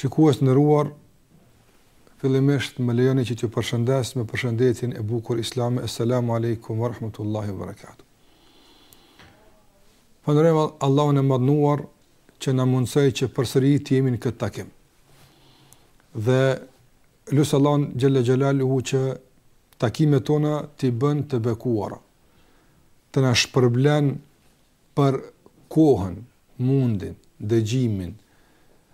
Shikues të nderuar, fillimisht më lejoni që t'ju përshëndes me përshëndetjen e bukur islame, Esselamu Alejkum wa Rahmetullahi wa Barakatuh. Falënderojmë Allahun e Madhnuar që na mundësoi që përsëri të jemi në këtë takim. Dhe lus Allahun Xhel-le Xhelaluhu që takimet tona t'i bën të bekuara, të na shpërblen për kohën, mundin, dëgjimin,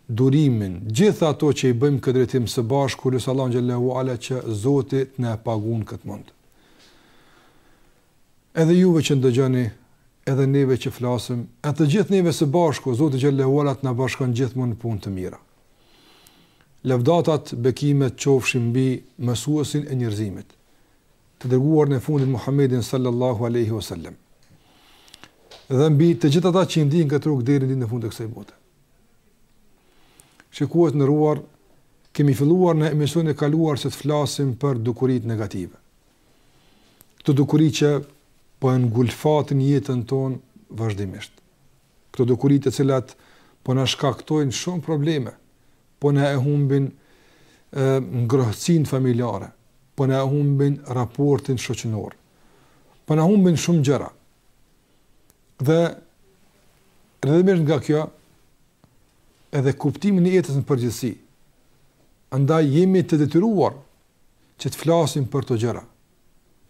durimin, gjithë ato që i bëjmë në këtë drejtim së bashku, lus Allahun Xhel-le ue Ala që Zoti të na e pagun këtë mund. Edhe juve që ndëgjoni, edhe neve që flasim, e të gjithë neve së bashku, Zoti Xhel-le ue Ala të na bashkon gjithmonë në punë të mira. Lëvdatat, bekimet, qofshin mbi mësuesin e njerëzimit. të dërguarin e fundit Muhammedin sallallahu alaihi wasallam. Dhe mbi të gjithë ata që e ndjekin këtë rrugë deri në fund të kësaj bote. Shikues të nderuar, kemi filluar në emisionin e kaluar që të flasim për dukuritë negative. Këto dukuri që po e ngulfatin jetën tonë vazhdimisht. Këto dukuri të cilat po na shkaktojnë shumë probleme, po na e humbin ngrohtësinë familjare, po na e humbin raportin shoqënor, po na humbin shumë gjëra. Dhe rrjedhimisht nga kjo, edhe kuptimin e jetës në përgjithësi, andaj jemi të detyruar që të flasim për këto gjëra.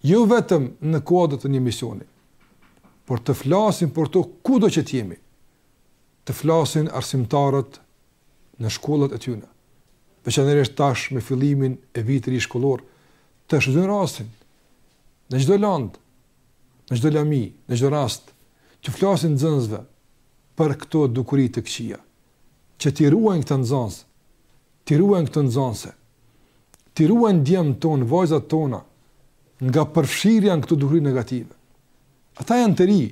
Jo vetëm në kuadër të një emisioni, por të flasim për to kudo që të jemi, të flasin arsimtarët, në shkollat e tyre, veçanërisht tash me fillimin e vitit të ri shkollor, të shfrytëzojnë rastin në çdo land, në çdo lami, në çdo rast, t'u flasin nxënësve për këto dukuri të këqija, që t'i ruajnë këta nxënës, t'i ruajnë këto nxënëse, t'i ruajnë djemtë tonë, vajzat tona, nga përfshirja në këto dukuri negative. Ata janë të ri,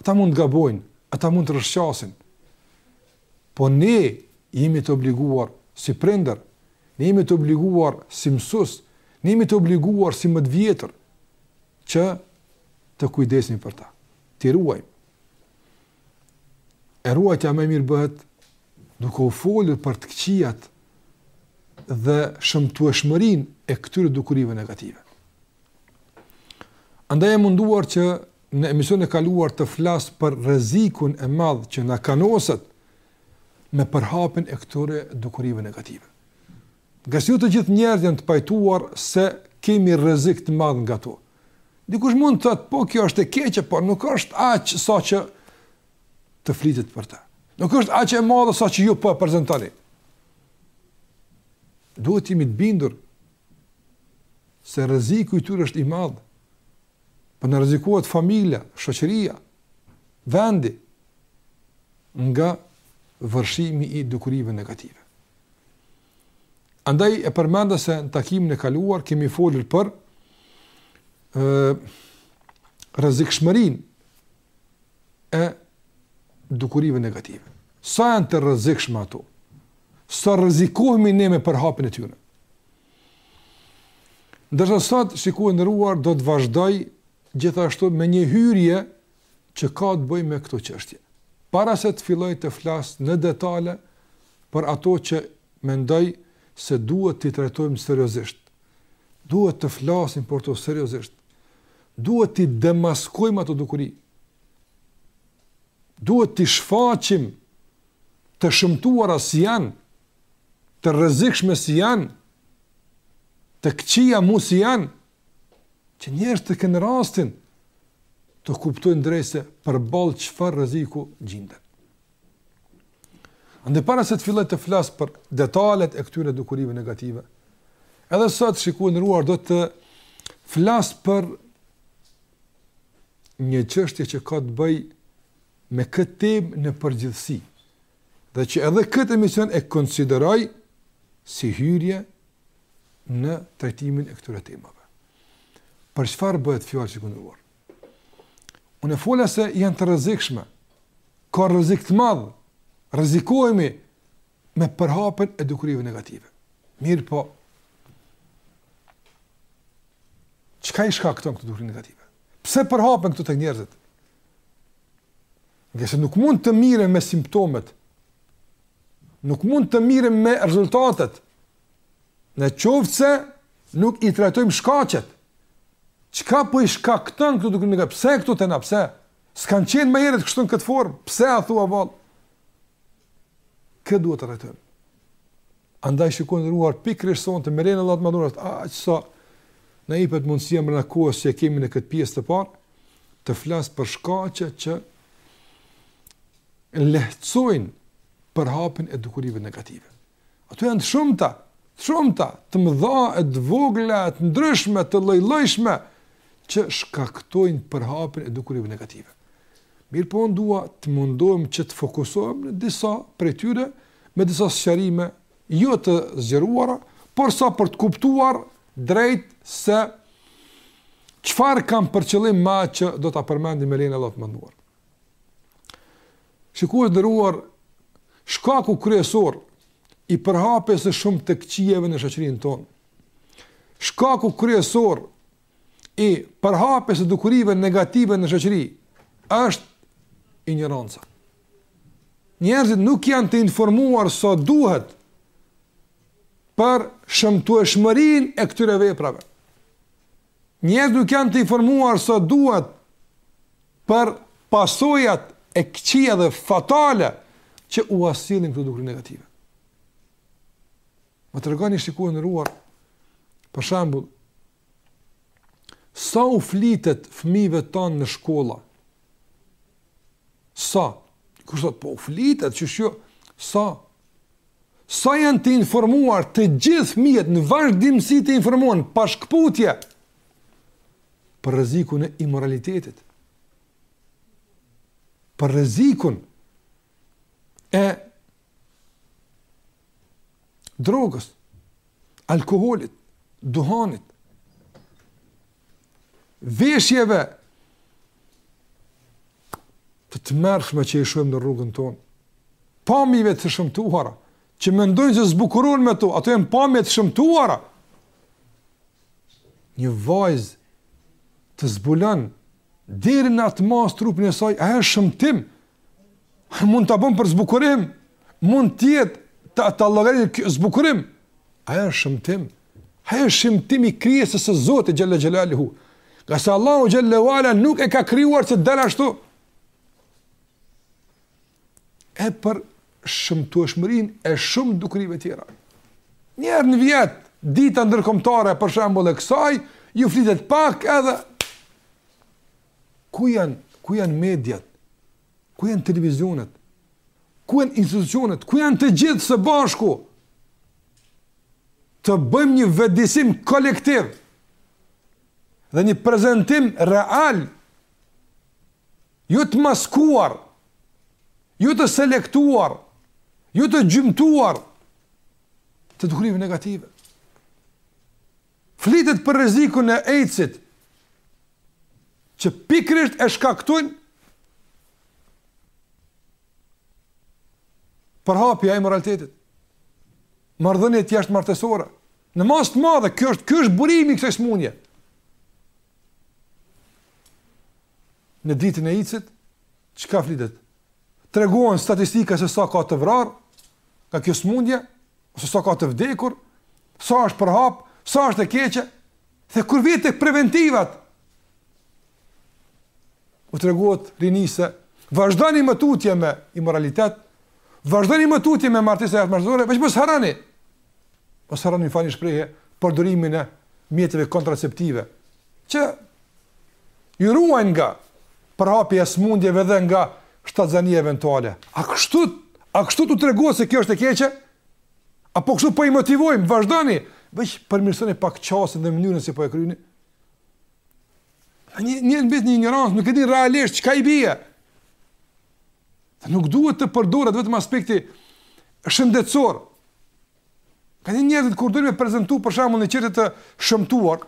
ata mund të gabojnë, ata mund të rëshqasin. Po ne jemi të obliguar si prindër, ne jemi të obliguar si mësues, ne jemi të obliguar si më të vjetër që të kujdesemi për ta, t'i ruajmë. E ruajtja më e mirë bëhet duke u folur për të këqijat dhe shëmtueshmërinë e këtyre dukurive negative. Andaj u mundova që në emisionin e kaluar të flas për rrezikun e madh që na kanoset me përhapjen e këtyre dukurive negative. Ngase jo të gjithë njerëzit janë të pajtuar se kemi rrezik të madh nga to. Dikush mund të thotë, po kjo është e keqe, por nuk është aq sa që të flitet për ta. Nuk është aq e madhe sa që ju po e prezantoni. Duhet të jemi të bindur se rreziku i tyre është i madh. Po na rrezikohet familja, shoqëria, vendi nga vërshimi i dukurive negative. Andaj e përmenda se në takimin e kaluar kemi folur për rrezikshmërinë e dukurive negative. Sa janë të rrezikshme ato? Sa rrezikohemi ne me përhapjen e tyre? Ndërsa sot, shikues i nderuar, do të vazhdoj gjithashtu me një hyrje që ka të bëjë me këtë çështje. Para se të filloj të flas në detale për ato që mendoj se duhet t'i trajtojmë seriozisht. Duhet të flasim për to seriozisht. Duhet t'i demaskojmë ato dukuri. Duhet t'i shfaqim të shëmtuara si janë të rrezikshme si janë, të këqija mu si janë, që njerëzit të kenë rastin, të kuptojnë drejt se përballë çfarë rreziku gjinden. Andaj para se të filloj të flas për detalet e këtyre dukurive negative, edhe sot shikues i nderuar do të flas për një çështje që ka të bëjë me këtë temë në përgjithësi, dhe që edhe këtë emision e konsideroj si hyrje në trajtimin e këtyre temave. Për çfarë bëhet fjalë shikues i nderuar? Unë fola se janë të rrezikshme. Ka rrezik të madh. Rrezikohemi me përhapjen e dukurive negative. Mirëpo, çka i shkakton këto dukuri negative? Pse përhapen këto tek njerëzit? Ngase nuk mund të merremi me simptomet, nuk mund të merremi me rezultatet, në qoftë se nuk i trajtojmë shkaqet, çka po i shkakton këto të këqija, pse këto te na, pse, s'kanë qenë më herët kështu në këtë formë, pse a thua vallë, Këtë duhet ta trajtojmë. Andaj shikues i nderuar pikërisht sonte me lejen e Allahut të Madhëruar, aq sa na jepet mundësia brenda kohës që e kemi në këtë pjesë të parë të flas për shkaqet që lehtësojnë përhapjen e dukurive negative. Ato janë të shumta, të shumta, të mëdha e të vogla, të ndryshme, të lloj-llojshme që shkaktojnë përhapjen e dukurive negative. Mirëpo unë dua të mundohem që të fokusohem në disa prej tyre me disa sqarime jo të zgjeruara, por sa për të kuptuar drejt se çfarë kam për qëllim me atë që do ta përmendim me lejen e Allahut të madhëruar. Shikues të nderuar, shkaku kryesor i përhapjes së shumë të këqijeve në shoqërinë tonë, shkaku kryesor i përhapjes së dukurive negative në shoqëri është injoranca. Njerëzit nuk janë të informuar sa duhet për shëmtueshmërinë e këtyre veprave. Njerëzit nuk janë të informuar sa duhet për pasojat e këqija dhe fatale që u sjellin këto dukuri negative. Më tregoni shikues të nderuar, për shambull, sa u flitet fëmijve tanë në shkolla? Sa? Kërësot, po u flitet, që shjo, sa? Sa janë të informuar të gjithë fëmijët në vazhdimësi të informuar pa shkputje për rrezikun e imoralitetit. Për rrezikun e drogës, alkoolit, duhanit, veshjeve të tmerrshme që i shohim në rrugën tonë, pamjeve të shëmtuara, që mendojnë që zbukurohen me to, ato janë pamje të shëmtuara, një vajzë të zbulon deri në atë masë trupin e saj, ajo është shëmtim, Mund ta bën për zbukurim, mund të jetë, ta llogarit zbukurim. Ajo është shëmtim. Ajo është shëmtim i krijesës së Zotit Xhele Xhelaluhu. Ngase Allahu Xhele ve Ala nuk e ka krijuar që të del ashtu. E për shëmtueshmërinë e shumë dukurive tjera. Njëherë në vjet, dita ndërkombtare për shambull e kësaj, ju flitet pak edhe Ku janë, ku janë mediat? Ku janë televizionet? Ku janë institucionet? Ku janë të gjithë së bashku? Të bëjmë një vetëdijesim kolektiv dhe një prezentim real jo të maskuar, jo të selektuar, jo të gjymtuar të dukurive negative. Flitet për rrezikun e AIDS-it që pikërisht e shkaktojnë përhapja e imoralitetit. Marrëdhëniet jashtë martesore. Në masë të madhe, kjo është, kjo është burimi i kësaj smundje. Në ditën e AIDS-it, çka flitet? Tregohen statistika se sa ka të vrarë nga kjo smundje, ose sa ka të vdekur, sa është përhap, sa është e keqe, dhe kur vjen te preventivat, u tregohet rinisë, vazhdoni më tutje me imoralitet, vazhdoni më tutje me martesë jashtë martesore, veç mos harroni, mos harroni vëni shprehi, përdurimin e mjetëve kontraceptive, që ju ruajnë nga përhapja e sëmundjeve dhe nga shtatzania eventuale. A kështu, a kështu t'u tregohet se kjo është e keqe? Apo kështu po i motivojmë, vazhdoni, veç përmirësoni pak qasjen dhe mënyrën si po e kryni? Një, një mbetet një injorancë, nuk e di realisht çka i bije. Nuk duhet të përdoret vetëm aspekti shëndetësor, Ka, njerëzit kur dojnë me prezentu për shembull një çështje të shëmtuar,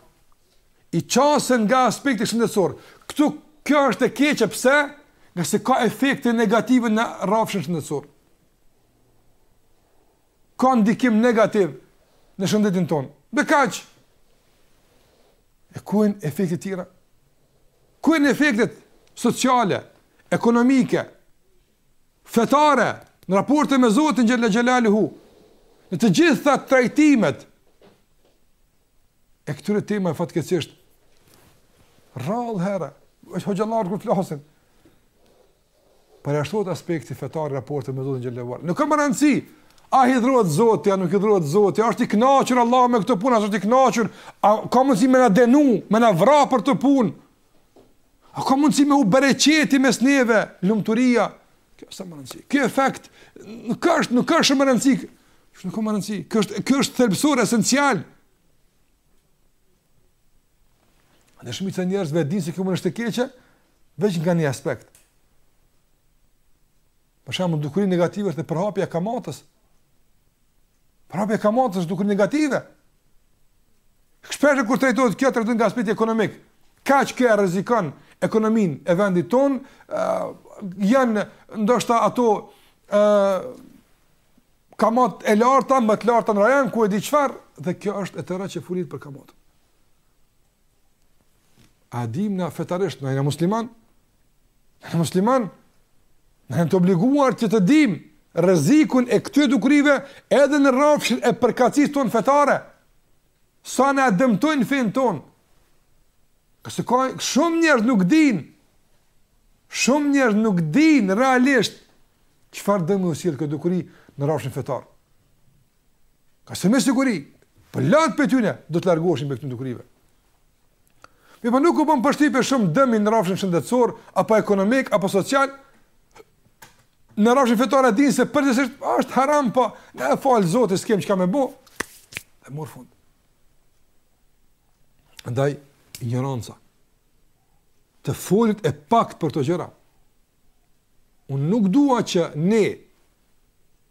i qasen nga aspekti shëndetësor. Këtu, kjo është e keqe, pse? Ngase ka efekte negative në rrafshin shëndetësor. Ka ndikim negativ në shëndetin tonë. Dhe kaq. E ku janë efektet tjera? Ku janë efektet sociale, ekonomike, fetare, në raporte me Zotin xhel-le xhelaluhu, në të gjitha trajtimet, e këtyre temave fatkeqësisht, rrallëherë, veç hoxhallarët kur flasin, përjashtohet aspekti fetar, raporti me Zotin xhel-le xhelaluhu, nuk ka rëndësi, a hidhërohet Zoti, a nuk hidhërohet Zoti, a është i knaqur Allahu me këtë punë, a s'është i knaqur, a ka mundësi me na denu, me na vra për këtë punë, A ka mundësi me u hjek bereqeti mes neve, lumturia? Kjo s'është me rëndësi. Ky efekt nuk është, nuk është me rëndësi. Kjo nuk ka më rëndësi. Kjo është, kjo është thelbësore, esenciale. Ne shumica e njerëzve dinë se kjo punë është e keqe, veç nga një aspekt. Për shembull, dukuri negative është edhe përhapja e kamatës. Përhapja e kamatës është dukuri negative. Shpesh kur trajtohet kjo trajtohet nga aspekti ekonomik. Kaq, kjo e rrezikon ekonominë e vendit tonë, uh, janë ndoshta ato ë uh, kamatat e larta, më të larta në rajon ku e di çfarë dhe kjo është e tëra që folet për kamatën. A dim na fetarisht na jena musliman? Na jena musliman? Na jena të obliguar që të dim rrezikun e këtyre dukurive edhe në rrafshin e përkatësisë tonë fetare. Sa na dëmtojnë fenë tonë. Ka se ka shumë njerëz nuk dinë. Shumë njerëz nuk dinë realisht çfarë dëmi u sjell kjo dukuri në rrafshin fetar. Ka se me siguri, një pjesë e lartë prej tyne, do të largoheshin prej këtyre dukurive. Mirëpo nuk u bën përshtypje shumë dëmi në rrafshin shëndetësor, apo ekonomik, apo social, në rrafshin fetar e dinë se përgjithësisht është haram, po na e fal Zoti, s'kem çka me bo, e mor fund. Ndaj, ignoranca, të folit e pakt për këto gjëra, unë nuk dua që ne,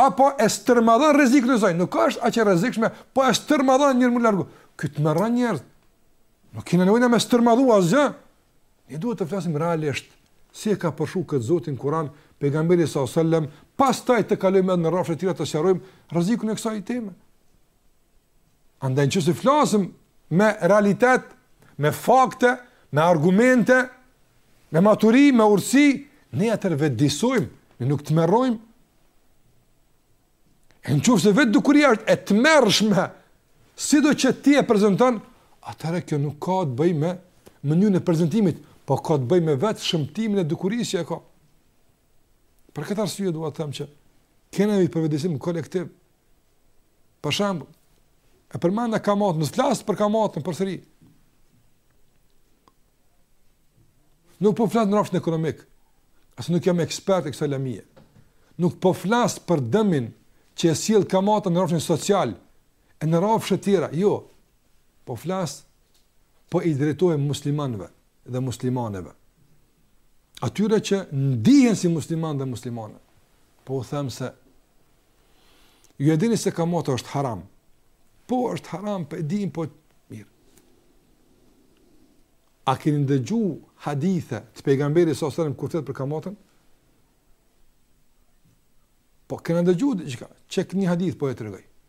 Apo e stërmadhon rrezikun e saj, nuk është aq e rrezikshme, po e stërmadhon njëri me largu. Ky tmerron njerëz. Nuk keni nevojë me stërmadhu asgjë. Ne duhet të flasim realisht si e ka përshkru këtë Zoti n'Kur'an pejgamberi sallallahu alajhi wasallam, pastaj të kalojmë në rrafshe të tjera të sqarojmë rrezikun e kësaj teme. Andaj nëse flasim me realitet, me fakte, me argumente, me maturi, me urtësi, ne atëherë vetëdijesojmë, ne nuk tmerrojmë. E në qofë se vetë dukuria është e tmerrshme, sido që ti e prezenton, atëherë kjo nuk ka të bëjë me mënyrën e prezentimit, po ka të bëjë me vetë shëmtimin e dukurisë që e ka. Për këtë arsye dua të them që kena për vetëdijesim kolektiv. Për shembull, e përmenda kamatën, nëse flas për kamatën përsëri. Nuk po flas në rrafshin ekonomik. As nuk jam ekspert e kësaj lamie. Nuk po flas për dëmin që e sjell kamata në rrafshin social e në rrafshe të tjera. Jo. Po flas po i drejtohem muslimanëve. dhe muslimaneve. Atyre që ndihen si musliman dhe muslimane. Po u them se ju e dini se kamata është haram. Po është haram, po e dimë po mirë. A keni ndëgju hadithe të pejgamberit sa selam kur thotë për kamatën? Po kena ndëgju diçka, qe një hadith po e tregoj.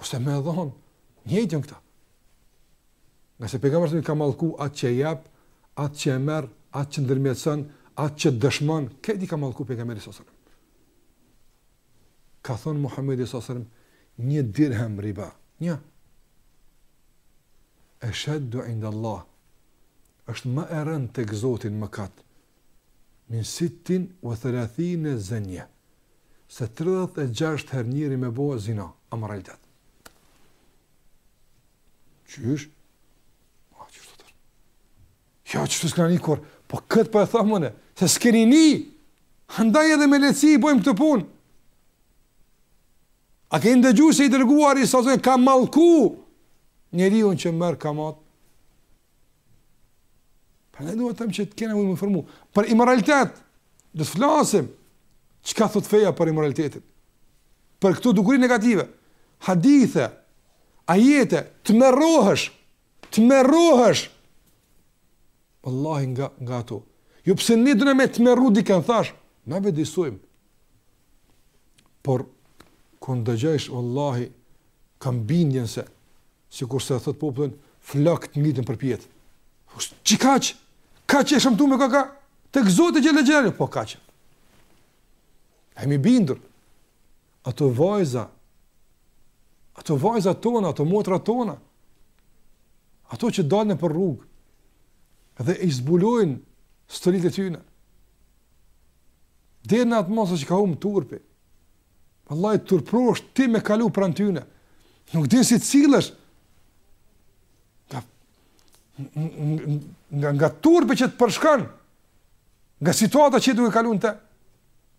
Ose me dhonë, njëjtë jon këta. Ngase pejgamberi e ka mallku atë që jep, atë që e merr, atë që ndërmjetëson, atë që dëshmon, këta i ka mallku pejgamberi sa selam. Ka thënë Muhamedi sa selam, një dirhem riba, një. Eshhadu inda Allah. Është më e rëndë tek Zoti në mëkat. Min sittin wa thalathina zanya. se tridhjetë e gjashtë herë njeri me bo zina, imoralitet. Qysh? A, qysh të tërë? Jo, qështu s'kena ni kurrë. Po këtë pra po e thom une, se s'keni ni, andaj edhe me lehtësi i bojmë këto punë. A ke ndëgju se i Dërguari s.a.v.s., ka mallku njeriun që merr kamatë, Për ne duhet të them që të kena mund me informu. Për imoralitet, do të flasim. Çka thot feja për imoralitetin? Për këto dukuri negative. Hadithe, ajete, tmerrohesh, tmerrohesh. Wallahi nga nga ato. Jo pse ne dona me tmerru dikan, thash, na vetëdijesojmë. Por kur ndëgjojsh wallahi kam bindjen se Sikurse e thotë populli, flokët ngriten përpjetë. Qikaq? Kaq e shëmtume koka tek Zoti xhelle xhelaluhu? Po, kaq. Jam i bindur, ato vajza, ato vajzat tona, ato motrat tona, ato që dalin nëpër rrugë, dhe i zbulojnë stolitë e tyne, deri në atë masë që ka humb turpi, Vallahi turprohesh ti me kalu pranë tyne. Nuk din si të sillesh. Nga nga, nga turpi që të përshkon. Nga situata që je duke kalu në te,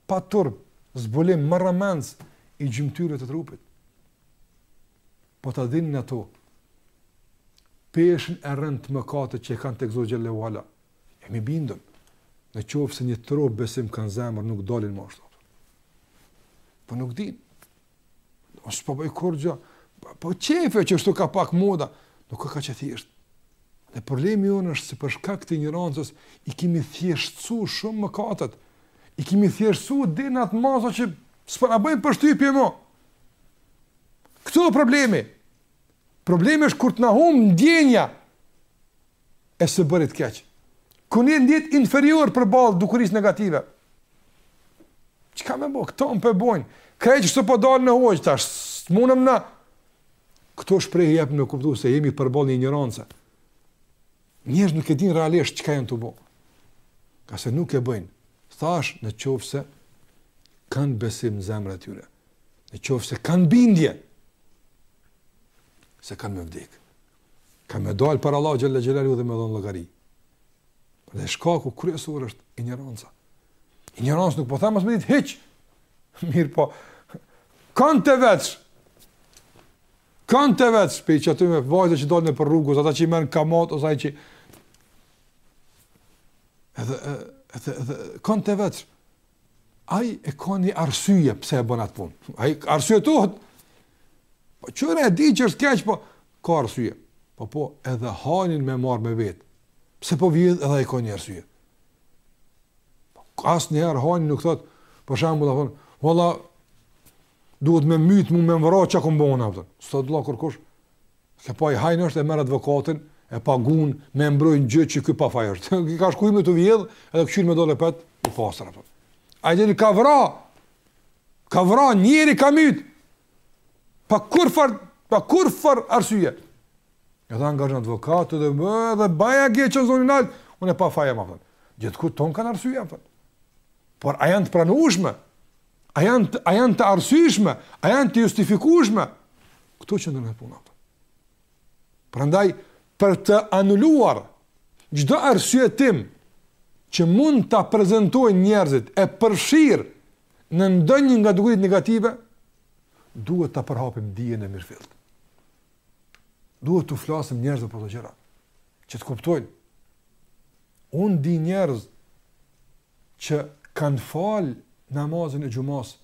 pa turp, zbulim marramendës i gjymtyrëve të trupit. Po ta dinin ato peshën e rëndë të mëkatit që e kanë tek Zoti xhelle ve ala. Jam i bindur. Në qoftë se një trohë besim kanë n'zemër nuk dalin më ashtu. Po nuk din. O, s'po bëj kurgjë. Po, po qe qështu ka pak moda, nuk, kaq thjesht. Dhe problemi jonë është se për shkak të injorancës i kemi thjeshtësu shumë mëkatet. I kemi thjeshtësu deri në atë masë që s'po na bëjnë përshtypje më. Këtu e problemi. Problemi është kur të na humb ndjenja e së bërit keq. Kur njeni ndihet inferior përballë dukurisë negative. Çka me bo? Këto po e bojnë. Krejt qështu po dalin, hoxhë, tash, s'mundem na... Këto shprehje japin me kuptu se jemi përballë një injorance. Njerëzit nuk e din realisht çka janë tu bo. A se nuk e bëjnë. Thash në qoftë se kanë besim në zemrat e tyre. Në qoftë se kanë bindje, se kanë me vdekë. Kanë me dalë para Allahut xhelle xhelaluhu dhe me dhonë llogari. Dhe shkaku kryesur është injoranca. Injorancë nuk po thom mos me ditë hiç. Mirëpo, kan ta vetsh. Kan ta vetsh, pej qatyne vajzave që dalin nëpër rrugë, ata që marrin kamatë, ose ai që... Edhe, edhe, edhe, kan ta vetsh. Ai e ka një arsye pse e bën atë punë. Ai arsyetohet. Po çuna e di që është keq, po ka arsye. Po po, edhe hajnin me marr me vet. Pse po vjen edhe ai ka një arsye. Po as një herë hajni nuk thot, për shembull, thon, "Valla duhet me myt mu me vra çka kom bo atë." Sot do kur kush Se po ai hajn është e merr advokatin, e pagun me mbrojt një gjë që ky pafaj është. Ky ka shkuar me të vjedh, edhe kshyr me dole pet u pasur apo. Ai deri ka vra. Ka vra njeri ka myt. Pa kurrfar, pa kurrfar arsye. Edhe angazhon advokat dhe më edhe baja gje që zonë nal, unë pafaj më apo. Gjithkush thon kanë arsye apo. Por a janë të pranueshme? A janë a janë të arsyeshme, a janë të justifikueshme? Ktu qëndron puna. Prandaj për të anuluar çdo arsyetim që mund ta prezantojnë njerëzit e përfshir në ndonjë nga dukurit negative, duhet ta përhapim dijen e mirëfillt. Duhet t'u flasim njerëzve për këto gjëra, që të kuptojnë. Unë di njerëz që kanë fal namazin e xhumasë,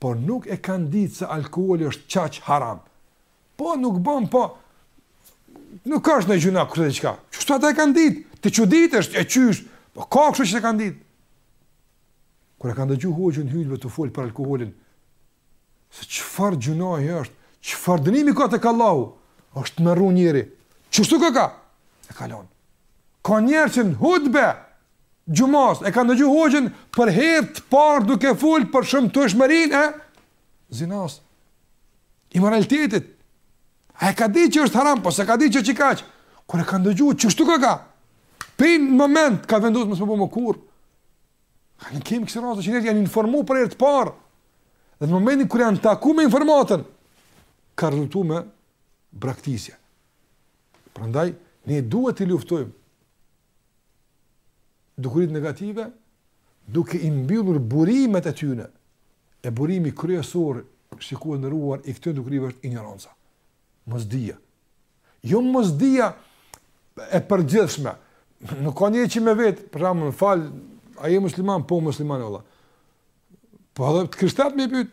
por nuk e kanë ditë se alkooli është kaq haram. Po nuk bën po nuk është naj gjynah kushedi çka. Qështu ata e kanë ditë? Të çuditesh e qysh. Po ka kështu që e kanë ditë. Kur e kanë dëgju hoxhën hytbe tu fol për alkoolin, Se çfarë gjynahi është, çfarë dënimi ka tek Allahu? Është tmerru njeri. Qështu ka, ka. E ka lon. Ka njeri që në hutbe t'xhumasë e ka dëgju hoxhën, për herë të parë duke fol për shëmtueshmërinë e zinasë, imoralitetit. Ai e ka di që është haram, po s'e ka di që qikaq. Kur e ka dëgju, qështu ka, ka, n'moment, ka vendosë mos me bo ma kurrë. Ne kemi kësi raste që njerëzit janë informu për herë të parë, dhe në momentin kur janë taku me informatën, ka rezultu me braktisje. Prandaj, ne duhet t'i luftojmë dukurit negative, duke i mbyllur burimet e tyne, e burimi kryesor, shikues i nderuar, i këtyre dukurive është injoranca. Mosdija. Jo mosdija e përgjithshme. Nuk ka njeri që me vetë, për shembull, m'fal, a je musliman? Po musliman valla. Po edhe të krishtert me i pyet.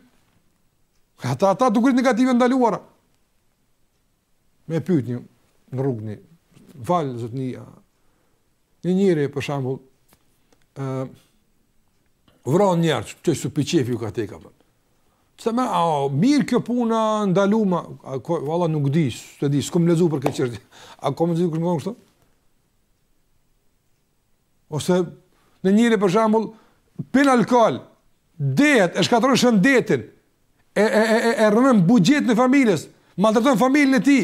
Ata ato dukuri negative ndaluara. Me i pyet një në rrugë më fal zotni. Një njeri për shembull ë uh, vran njerëz, çoj se për qefi iu ka tek apo. Pse s'a mirë kjo puna ndalum a, valla nuk di, s'e di, s'kam lexuar për këtë çështje. A kam lexuar kur ngon kshtu? Ose një njeri për shembull pin alkool, dehet, e shkatërron shëndetin. E e e e rënon buxhetin e familjes, maltreton familjen e tij.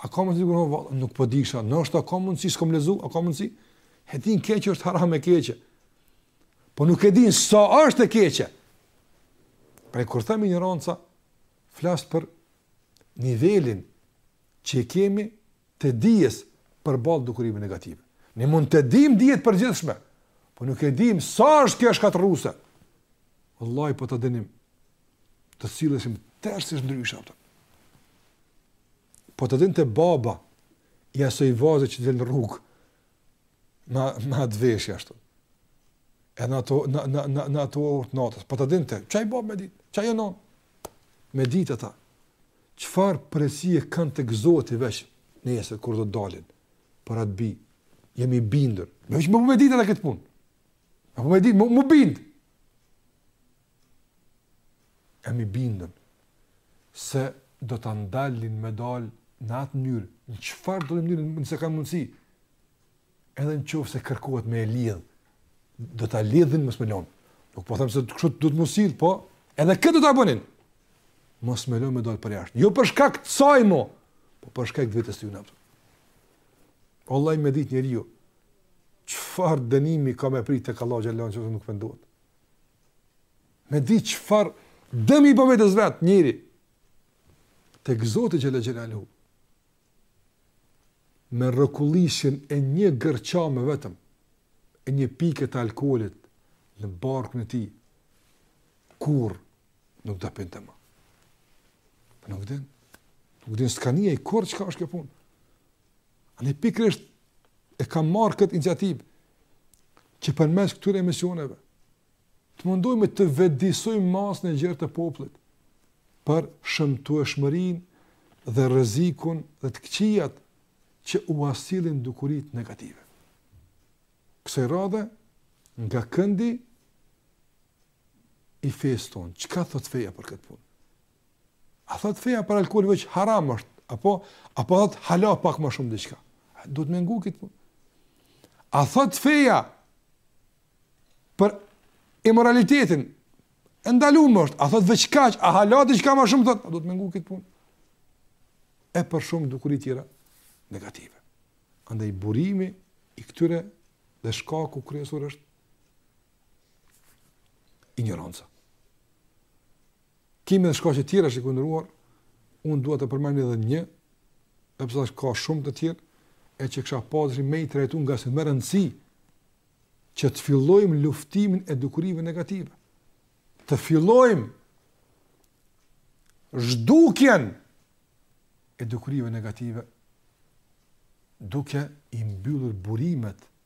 A ka mundësi kur valla, nuk po di sa, ndoshta ka mundësi, s'kam lezu, a ka mundësi? E din keq është haram e keqe. Po nuk e din sa është e keqe. Pra kur themi injoranca, flas për nivelin që kemi të dijes përballë dukurive negative. Ne mund të dim dije t'përgjithshme, po nuk e dim sa është kjo shkatërruse. Wallahi po ta dinim, do silleshim tërësisht ndryshe ato. Po ta dinte baba i asaj vajze që del në rrugë, me, me at veshje ashtu. E në ato, në, në, në, në ato orë të natës, po ta dinte, qaj babë me ditë, qajo nonë? Me ditë ata, çfarë përgjegjësie kanë tek Zoti veç nesër, kur do të dalin, për atë bi, jemi bindur, me veç me me ditë ata këtë punë, me me ditë, më, më bindë, Jam i bindun se do ta ndalin me dal në atë mënyrë, në çfarëdo mënyre nëse kanë mundësi. Edhe në qoftë se kërkohet me e lidh, do ta lidhin mos me lënë. Nuk po them se kështu duhet me u sill, po edhe këtë do ta bënin. Mos me lënë me dal përjashta. Jo për shkak të saj ma, po për shkak të vetes tyre. Vallahi me ditë njeriu, çfarë dënimi ka me prit tek Allahu, ai që nuk pëndohet. Me di çfarë dëmi i bë vetes vet njeriu tek Zoti xhele xhelaluhu. Me rrokullisjen e një gërçamë vetëm e një pike të alkoolit në barkun e tij kurr nuk do pinte ma. Nuk din. Nuk din s'ka ni ai kurr çka është kjo punë. Ani pikërisht e kam marrë këtë iniciativë që përmes këtyre emisioneve të mundohemi të vetëdijsojmë masën e gjerë të popullit për shëmtueshmërinë dhe rrezikun dhe të këqijat që i sjellin dukuritë negative. Kësaj radhe nga këndi i fesë tonë, çka thot feja për këtë punë? A thot feja për alkool veç haram është, apo apo thot hala pak më shumë diçka. Duhet me ngu këtë punë. A thot feja për imoralitetin i ndalum është, a thot veç kaç, a hala diçka më shumë thot, duhet me ngu këtë punë. E për shumë dukuri tjera negative. Andaj burimi i këtyre dhe shkaku kryesor është injoranca. Kemi edhe shkaqe tjera shikues i nderuar, unë dua ta përmend edhe një, edhe pse ka shumë të tjera, e që kisha pas dëshirë me i trajtu ngase me rëndësi, që të fillojmë luftimin e dukurive negative. Të fillojmë zhdukjen e dukurive negative, duke i mbyllur burimet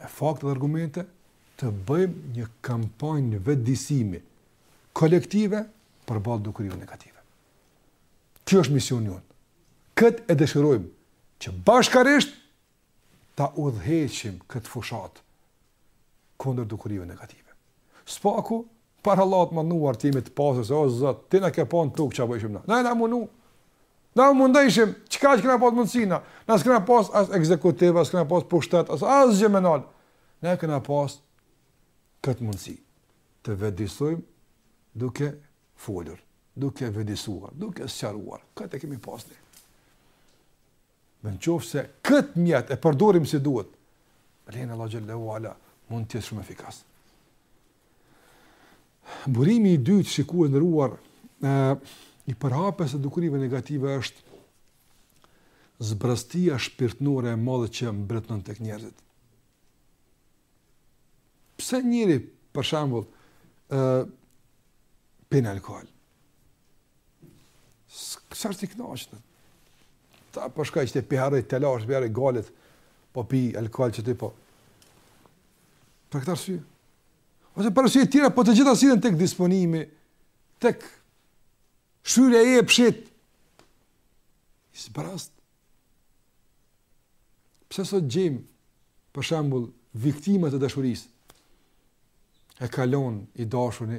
me fakte dhe argumente të bëjmë një kampanjë vetëdijësimi kolektive përballë dukurive negative. Ky është misioni jonë. Këtë e dëshirojmë që bashkërisht ta udhëheqim këtë fushatë kundër dukurive negative. Së paku Para Allahut të Madhëruar të jemi të pasur se o Zot, ti na ke pa në tokë ç'a bëjshim na. Na jena mundu. Na u mundojshim, çka që kena pas mundësina, na s'kena pas as ekzekutiv, as s'kena pas pushtet, as as gjë më nal. Ne kena pas këtë mundësi të vetëdijesojmë duke folur, duke vetëdijesuar, duke sqaruar. Këtë e kemi pas ne. Në qoftë se këtë mjet e përdorim si duhet, me lejen e Allahut Teala mund të jetë shumë efikas. Burimi i dytë shikues i nderuar e i përhapjes së dukurive negative është zbrazëtia shpirtërore e madhe që mbretëron tek njerëzit. Pse njeri, për shembull, e, pin alkohol? Se është i knaqun? Ta pysh, çka, po që po i harroj telashet, po i harroj gajlet, po pi alkohol që t'i po. Për këtë arsye. Ose për arsye tjera, po të gjitha sillen tek disponimi, tek shfryrja e epshit. I zbrazët. Pse sot gjejmë, për shembull, viktima të dashurisë? E ka lon i dashuni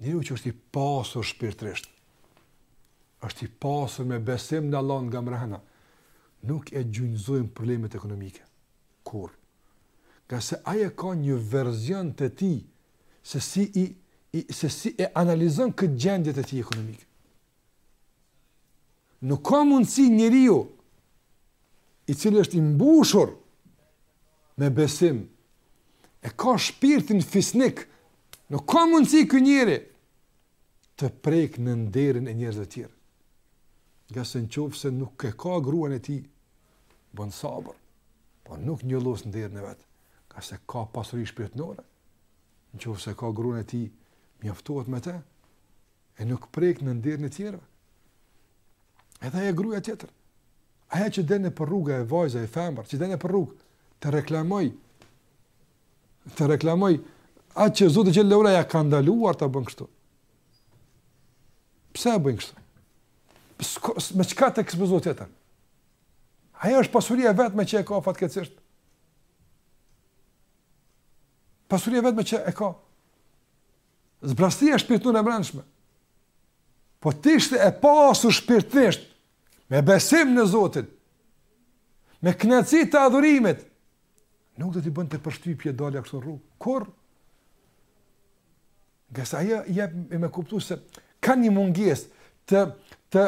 Njeriu që është i pasur shpirtërisht, është i pasur me besim në Allah nga mrena, nuk e gjunjëzojnë problemet ekonomike. Kurrë. Ngase ai e ka një verzion të tij, se si, i, i, se si e analizon këtë gjendje të tij ekonomike. Nuk ka mundësi njeriu i cili është i mbushur me besim e ka shpirtin fisnik, nuk ka mundësi ky njeri të prek në nderin e njerëzve tjerë. Ngase në qoftë se nuk e ka gruan e tij, bon sabër, po nuk njollos nderin e vet, ngase ka pasuri shpirtërore, në qoftë se ka gruan e tij, mjaftohet me te, E nuk prek në nderin e të tjerëve. Edhe ajo gruaja tjetër. Ajo që del nëpër rrugë e vajza e femër, që del nëpër rrugë të reklamoj të reklamoj atë që Zoti xhele ue ala ia ka ndaluar ta bën kështu. Pse e bën kështu? S'ka me çka të ekspozohet tjetër. Ajo është pasuria e vetme që e ka fatkeqësisht. Pasuria e vetme që e ka. Zbrazëtia shpirtnore e mrenshme. Po të ishte e pasur shpirtnisht, me besim në Zotin, me knaqsi të adhurimit, nuk do t'i bënte përshtypje dalja kështu në rrugë. Kur? Ngase ajo jep me kuptu se ka një mungesë të, të,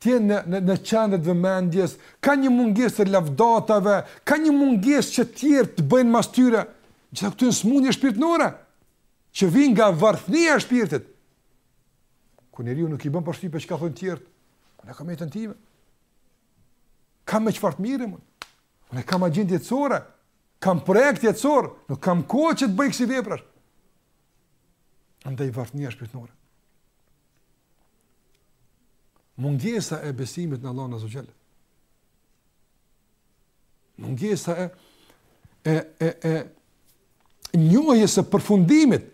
Të jenë në në në qendër të vëmendjes, ka një mungesë të lavdatave, ka një mungesë që tjerët të bëjnë mas tyre, të gjitha këto janë sëmundje shpirtërore që vijnë nga varfënia e shpirtit. Kur njeriu nuk i bën përshtypje çka thonë të tjerët, unë kam jetën time. Kam me çfarë të mirrem. Unë kam agjendë jetësore, kam projekt jetësor, nuk kam kohë që të bëj kësi veprash. Andaj varfënia shpirtnore. Mungesa e besimit në Allahun azze ue xhel. Mungesa e, e, e, e njohjes së përfundimit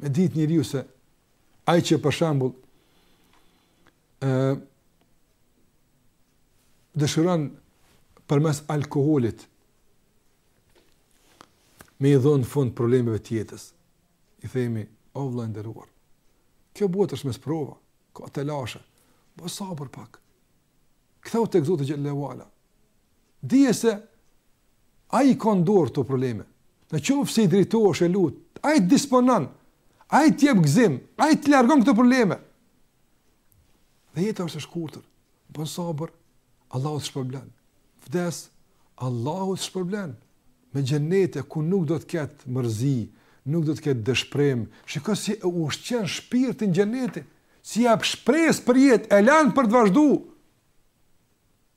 me ditë njeriu se ai që për shembull dëshiron përmes alkoolit me i dhënë fund problemeve të jetës. I themi, o vëlla i nderuar, kjo botë është me sprova, ka telashe, bon sabër pak, kthehu te Zoti xhele ue ala, dije se ai i ka n'dorë këto probleme, në qoftë se i drejtohesh e lut, ai të disponon, ai të jep gëzim, ai t'i largon këto probleme, Dhe jeta është e shkurtër. Bën sabër, Allahu të shpërblen. Vdes, Allahu të shpërblen. Me xhenete ku nuk do të ketë mërzi, nuk do të ketë dëshpërim. Shiko si e ushqen shpirtin xheneti, si i jap shpresë për jetë, elan për të vazhduar.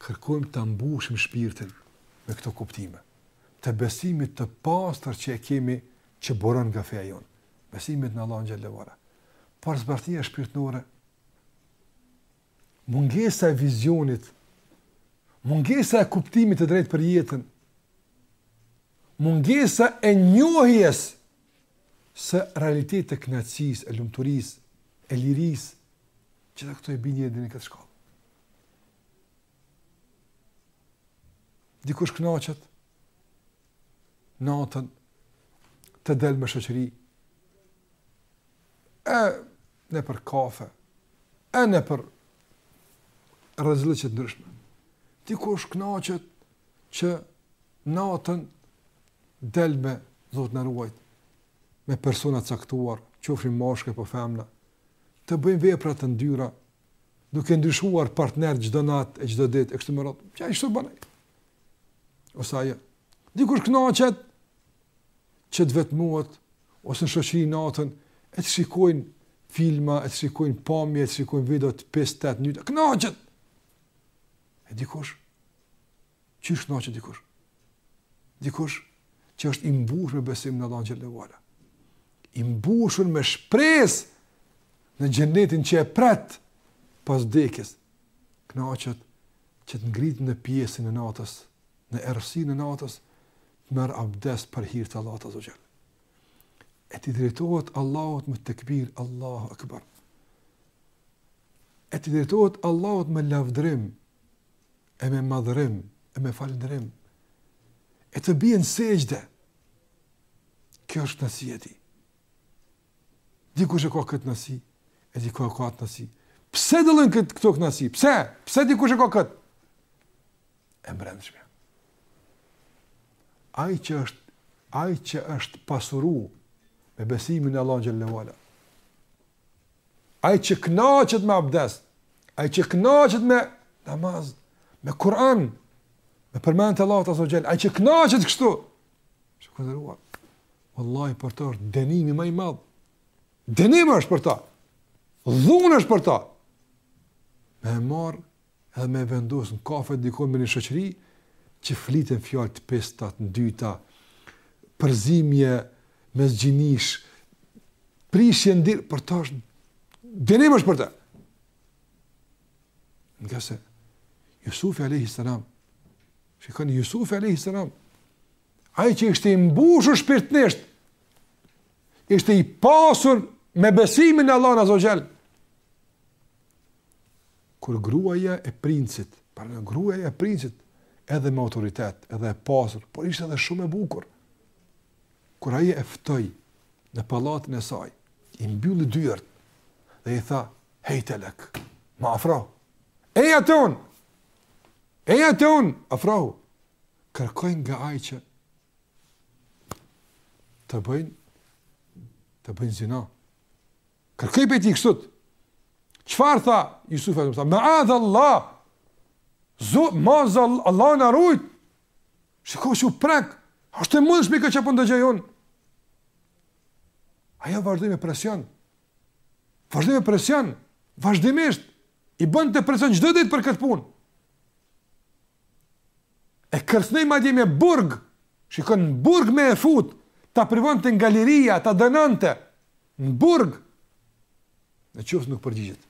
Kërkojmë ta mbushim shpirtin me këto kuptime të besimit të pastër që e kemi që buron nga feja jonë, besimit në Allahun xhele ue ala. Por zbrazëtia shpirtënore mungesa e vizionit, mungesa e kuptimit të drejtë për jetën, mungesa e njohjes së realitetit të knaqsisë, e lumturisë, e lirisë, Gjitha këto e bini, e dini këtë shkallë. Dikush knaqet, natën, të del me shoqëri, e nëpër kafe, e nëpër rezilliqe t'ndryshme. Dikush knaqet që natën del me, Zoti na ruajt, me persona t'caktuar, qofshin mashkuj apo femna, të bëjnë vepra të ndyra, duke ndryshuar partner çdo natë e çdo ditë e kështu me radhë. Që ai çka bën? Ose ajo. Dikush kënaqet që të vetmuat ose në shoqëri natën e të shikojnë filma, e të shikojnë pamje, e të shikojnë video të pista, të ndyta. Kënaqet. E dikush Qysh kënaqet dikush? Dikush që është i mbushur me besim në Allahun xhelle ue ala. I mbushur me shpresë në xhenetin që e pret pas vdekjes. Kënaqet që të ngrit në pjesën e natës, në errësinë e natës, të merr abdes për hir të Allahut azza ue xhel. E t'i drejtohet Allahut me tekbir, Allahu akbar. E t'i drejtohet Allahut me lavdrim, e me madhërim, e me falëndërim, e të bje në sexhde, kjo është kënaqësi e tij. Dikush e ka këtë kënaqësi, e dikush e ka atë kënaqësi. Pse dallojnë këto, këto kënaqësi? Pse? Pse dikush e ka këtë? E mbrendshme. Ai që është, ai që është pasuru me besimin në Allahun xhelle ue ala, Ai që kënaqet me abdest, ai që kënaqet me namaz, me Kur'an, me përmendje të Allahut azza ue xhel, ai që kënaqet kështu. Shkëndrua. Vallahi për të është dënimi më i madh. Dënim është për ta. Dhunë është për ta. Me marr edhe me e vendosë në kafe dikon me një shoqëri, ku fliten fjalë të pista, të ndyta, përzierje mes gjinish, prishje nderi, për ta është, dënim është për ta. Ngase, Jusufi a.s. Shikone Jusufi a.s. Ai që ishte i mbushur shpirtnisht, ishte i pasur me besimin në Allahun Azza wa Jall. Kur gruaja e princit, pra gruaja e princit, edhe me autoritet, edhe e pasur, por ishte edhe shumë e bukur. Kur ajo e ftoi në pallatin e saj, i mbylli dyert dhe i tha: "Hejte lek, m'u afro. Eja te unë. Eja te unë, afrohu." Kërkoi nga ai që të bëjnë të bëjnë zina. Kërkoi prej tij kështu. Çfarë tha Jusufi? Maadha Allah, Zot, mazallah na rujt, shiko që u prek, është e mundshme kjo që po ndëgjojnë. Ajo vazhdoi me presion, vazhdoi me presion, vazhdimisht, I bënte presion çdo ditë për këtë punë. E kërcënoi madje me burg, shiko në burg me e fut, ta privonte nga liria, ta dënonte, në burg, në qoftë se nuk përgjigjet.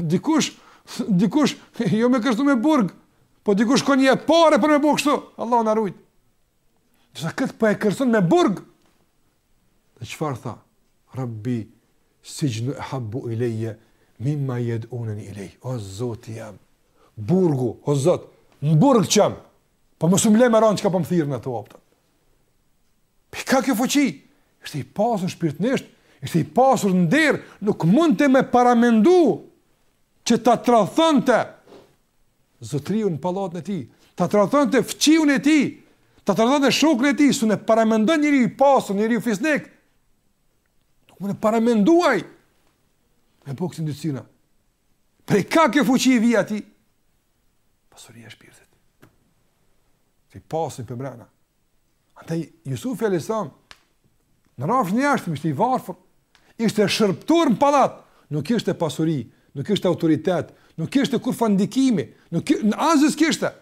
Dikush, dikush, jo me kërcënu me burg, po dikush shkon jep pare për me bo kështu, Allah na rujt. Ndërsa këtë po e kërcënon me burg, Dhe çfarë tha? Rabbi sijnu ahabbu ileyya mimma yed'unani ileyh. O Zoti jem, burgu, o Zot, në burg çom. Po mos um le me ra n'çka po më thirrin ato opta. Prej ka kjo fuqi? Ishte i pasur shpirtnisht, ishte i pasur nder, nuk mundte me paramendu që ta tradhtonte Zotriun në pallatin e tij, ta tradhtonte fqiun e tij, ta tradhtonte shokun e tij, s'un e paramendon njeriu i pasur, njeriu fisnik. Nuk mun e paramendojë me bo këtë ndyrësinë. Prej ka kjo fuqi i vjen atij? Pasuria e shpirtit. Ishte i pasun përmrena. Andaj, Jusufi alejhi selam, në rrafshin e jashtëm, ishte i varfër, ishte shërbëtor në pallat, nuk kishte pasuri, nuk kishte autoritet, nuk kishte kurrfarë ndikimi, nuk kishte, asgjë s'kishte.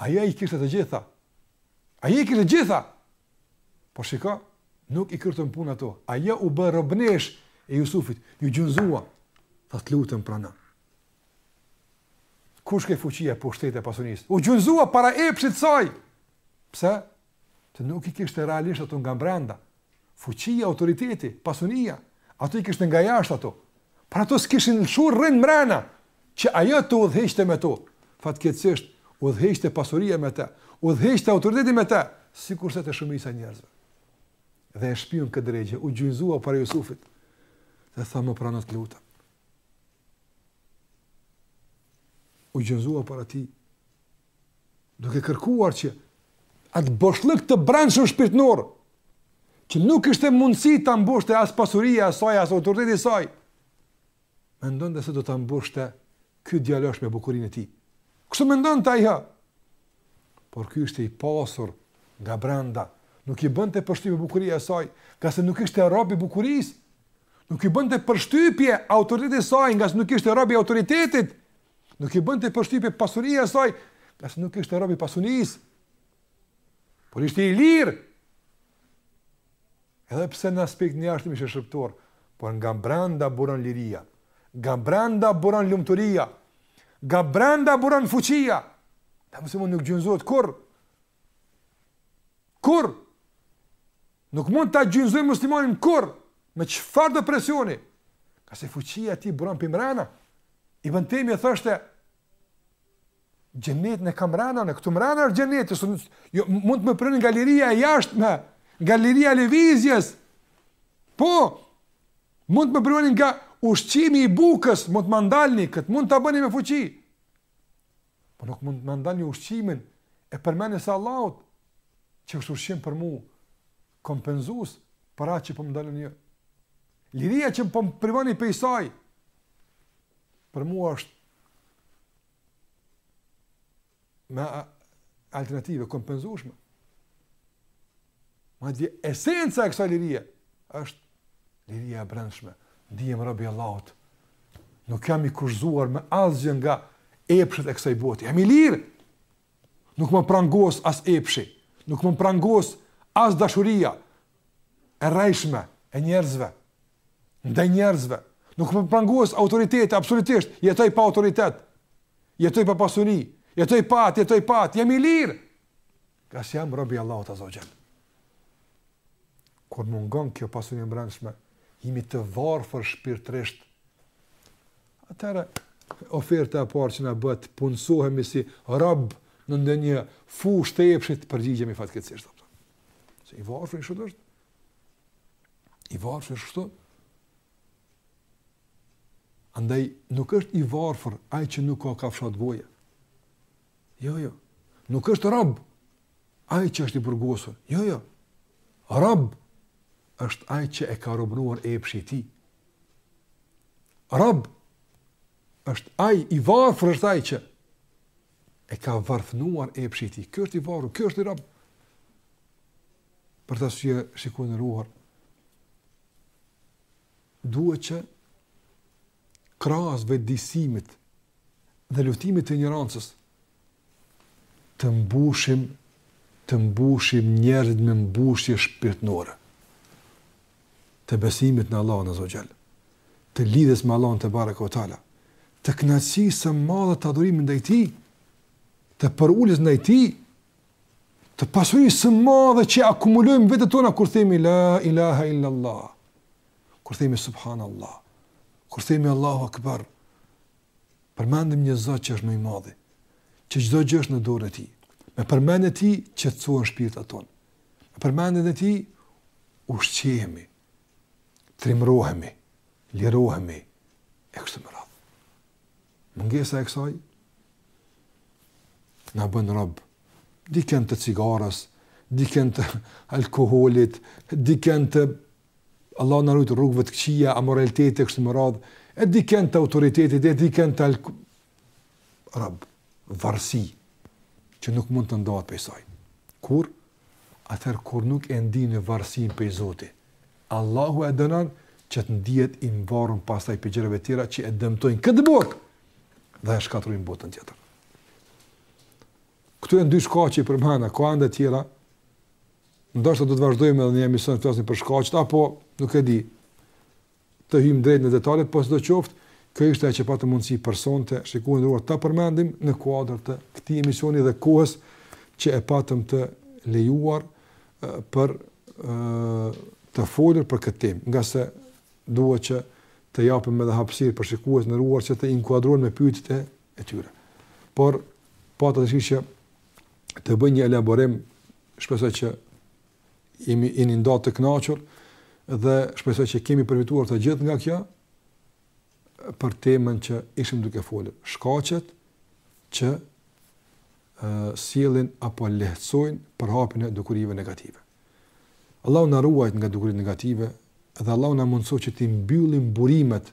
Ajo i kishte të gjitha. Ajo i kishte të gjitha. Por shiko, nuk i kryen punë ato. Ajo u bë robneshë e Jusufit, iu gjunzua, tha të lutem prano. Ku shkoi fuqia e pushtetit, e pasunisë? U gjunjëzua para epshit saj! Pse? Se nuk i kishte realisht ato nga mbrenda. Fuqia, autoriteti, pasunia, ato i kishte nga jashtë ato. Pra ato s'kishin lëshuar rrënjë mrena, që ajo të udhëheqte me to. Fatkeqësisht, udhëheqte pasuria me të, udhëheqte autoriteti me të, sikurse te shumica e njerëzve. Dhe e shpien në këtë derexhe, u gjunjëzua para Jusufit, dhe tha më prano të lutem. u gjunjëzua para tij, duke kërkuar që atë boshllëk të brendshëm shpirtëror, që nuk kishte mundësi ta mbushte as pasuria e saj, as autoriteti i saj, mendonte se do ta mbushte ky djalosh me bukurinë e tij. Kështu mendonte ajo, por ky ishte i pasur nga brenda, nuk i bënte përshtypje bukuria e saj, ngase nuk ishte rob i bukurisë, Nuk i bënte përshtypje autoriteti i saj, ngasë nuk ishte rob i autoritetit. Nuk i bënte përshtypje pasuria e saj, ngasë nuk ishte rob i pasurisë. Por ishte i lirë. Edhe pse në aspekt të jashtëm ishte shërbëtor, por nga brenda buron liria, nga brenda buron lumturia, nga brenda buron fuqia. Ta muslimani nuk gjunjëzohet kurrë, Kurrë nuk mund ta gjunjëzojmë muslimanin kurrë me çfarëdo presioni? Ngase fuqia e tij buron prej mrena. Ibn Tejmije thoshte, xhenetin e kam mrena, këtu mrena është xheneti, jo, jo, mund të më privoni nga liria e jashtme, nga liria e lëvizjes, po, mund të më privoni nga ushqimi i bukës, mund të më ndalni, këtë mund ta bëni me fuqi. Po nuk mund të ma ndalni ushqimin e përmendjes së Allahut, që është ushqim për mu, kompenzus për atë që po më ndalni. Liria që më po më privoni prej saj, për mu është me alternativë e kompenzushme. Madje esenca e kësaj lirie është liria e brendshme. Ndihem rob i Allahut. Nuk jam i kushtëzuar me asgjë nga epshet e kësaj bote. Jam i lirë. Nuk më prangos as epshi, nuk më prangos as dashuria e rrejshme e njerëzve, ndaj njerëzve, nuk më prangos autoriteti, absolutisht, jetoj pa autoritet, jetoj pa pasuri, jetoj pa atë, jetoj pa atë, jam i lirë. Ngase jam rob i Allahut azza wa jall. Kur mungon kjo pasuri e brendshme, jemi të varfër shpirtërisht. Atëherë oferta e parë që na bëhet, punësohemi si rob në ndonjë fushë të epshit, përgjigjemi fatkeqësisht po. Se i varfri kështu është. I varfri kështu. Andaj nuk është i varfër ai që nuk ka kafshatë goje. Jo, jo. Nuk është rob ai që është i burgosur. Jo, jo. Rob është ai që e ka robëruar epshi i tij. Rob është ai i varfër është ai që e ka varfënuar epshi i tij. Ky është i varfër, ky është rob. Për atë arsye shikues i nderuar, duhet që krahas vetëdijësimit dhe luftimit të injorancës, të mbushim, të mbushim njerëzit me mbushje shpirtnore, të besimit në Allahun Azza wa Jall, të lidhjes me Allahun Tebareke ue Teala, të kënaqësisë së madhe të adhurimit ndaj Tij, të përuljes ndaj Tij, të pasurisë së madhe që akumulojmë në vetet tona kur themi la ilaha illa Allah. kur themi subhanallahu, kur themi Allahu akbar, përmendim një Zot që është më i madhi, që çdo gjë është në dorën e tij. Me përmendjen e tij qetësohen shpirtat tanë. Me përmendjen e tij ushqehemi, trimrohemi, lirohemi e kështu me radhë. Mungesa e kësaj na bën rob dikën të cigares, dikën të alkoolit, dikën të Allahu na ruajt rrugëve të këqija, amoralitetit e kështu me radhë, e dikënd të autoritetit, e dikënd të alk... Rob, varësi, që nuk mund të ndahet prej saj. Kur? Atëherë kur nuk e ndien varësinë prej Zotit. Allahu e dënon që të ndihet i varur pastaj prej gjërave tjera që e dëmtojnë këtë botë dhe e shkatërrojnë botën tjetër. Këto janë dy shkaqe që i përmenda, ka edhe tjera, Ndoshta do të vazhdojmë edhe një emision të flasim për shkaqet apo nuk e di. Të hyjmë drejt në detale, po sidoqoftë, kjo ishte ajo që patëm mundësi për sonte, shikues të nderuar ta përmendim në kuadër të këtij emisioni dhe kohës që e patëm të lejuar për të folur për këtë temë, ngase duhet që të japim edhe hapësirë për shikues të nderuar që të inkuadrohen me pyetjet e tyre. Por, pata dëshirë që të bëj një elaborim, shpresoj që jemi jeni ndarë të kënaqur dhe shpresoj që kemi përfituar të gjithë nga kjo për temën që ishim duke folur. Shkaqet që sjellin apo lehtësojnë përhapjen e dukurive negative. Allahu na ruajt nga dukuritë negative dhe Allahu na mundësoftë që t'i mbyllim burimet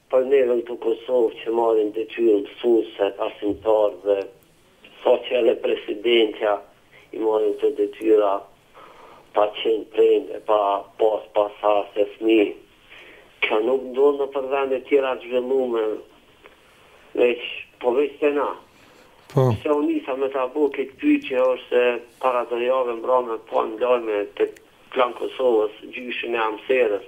Për neve këtu Kosovë që marrim detyrë mësuese arsimtarë dhe sa që edhe presidentja i marrin këto detyra pa qenë prindë e pa pas pasardhës e fëmijë kjo nuk ndodh nëpër vende të tjera të zhvillume veç po veç te na pse u nisa me ta bo këtë pyetje është se para do jave mbrëmë e pamë lajme te Klan Kosova gjyshin e Amserës.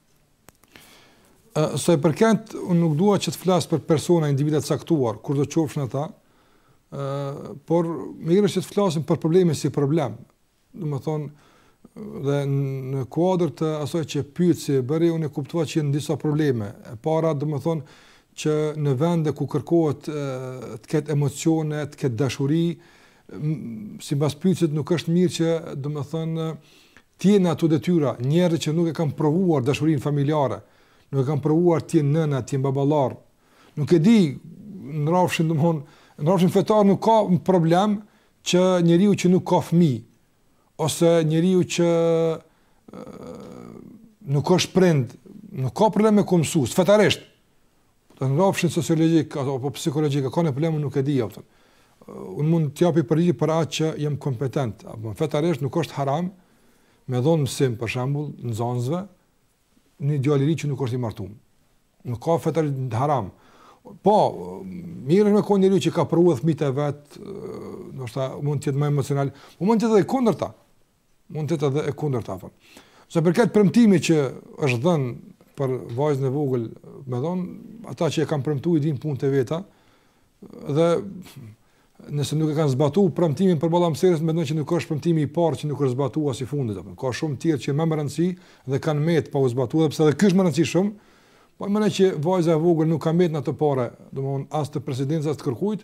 Sa i përket, unë nuk dua që të flas për persona, individa të caktuar, kushdo qofshin ata, por mirë është që të flasim për problemin si problem. Domethënë dhe në kuadër të asaj që pyetësi e bëri, unë e kuptova që janë disa probleme. E para, domethënë që në vende ku kërkohet të ketë emocione, të ketë dashuri, sipas pyetësit nuk është mirë që, domethënë, Të jenë ato detyra, njerëz që nuk e kanë provuar dashurinë familjare, nuk e kanë provuar të jenë nëna, të jenë baballarë. Nuk e di, në rrafshin, domthon, në rrafshin fetar nuk ka problem që njeriu që nuk ka fëmijë ose njeriu që nuk është prind, nuk ka problem me komsu, fetarisht. Në rrafshin sociologjik apo psikologjik, ka problem nuk e di apo. Unë mund të jap përgjigje për atë që jam kompetent, apo fetarisht nuk është haram me dhon mësim për shembull nxënësve një djalë që nuk është i martuar. Nuk ka fetar haram. Po, mirë me konë njeri që ka përvojë e fmijt e vet, ndoshta mund të jetë më emocional, po mund të jetë dhe e kundërta. Mund të jetë edhe e kundërta apo. Sa i përket premtimit që është dhënë për vajzën e vogël, domethon, ata që e kanë premtuar i din punët e veta dhe nëse nuk e kanë zbatuar premtimin për Bajram Qerës, mendon që nuk është premtimi i parë që nuk është zbatuar as i fundit apo. Ka shumë të tjerë që me më rëndësi dhe kanë met pa u zbatuar, edhe pse edhe ky është me rëndësi shumë. Po menoj që vajza e vogël nuk ka met në ato pare, domthon as të presidencës të kërkujt,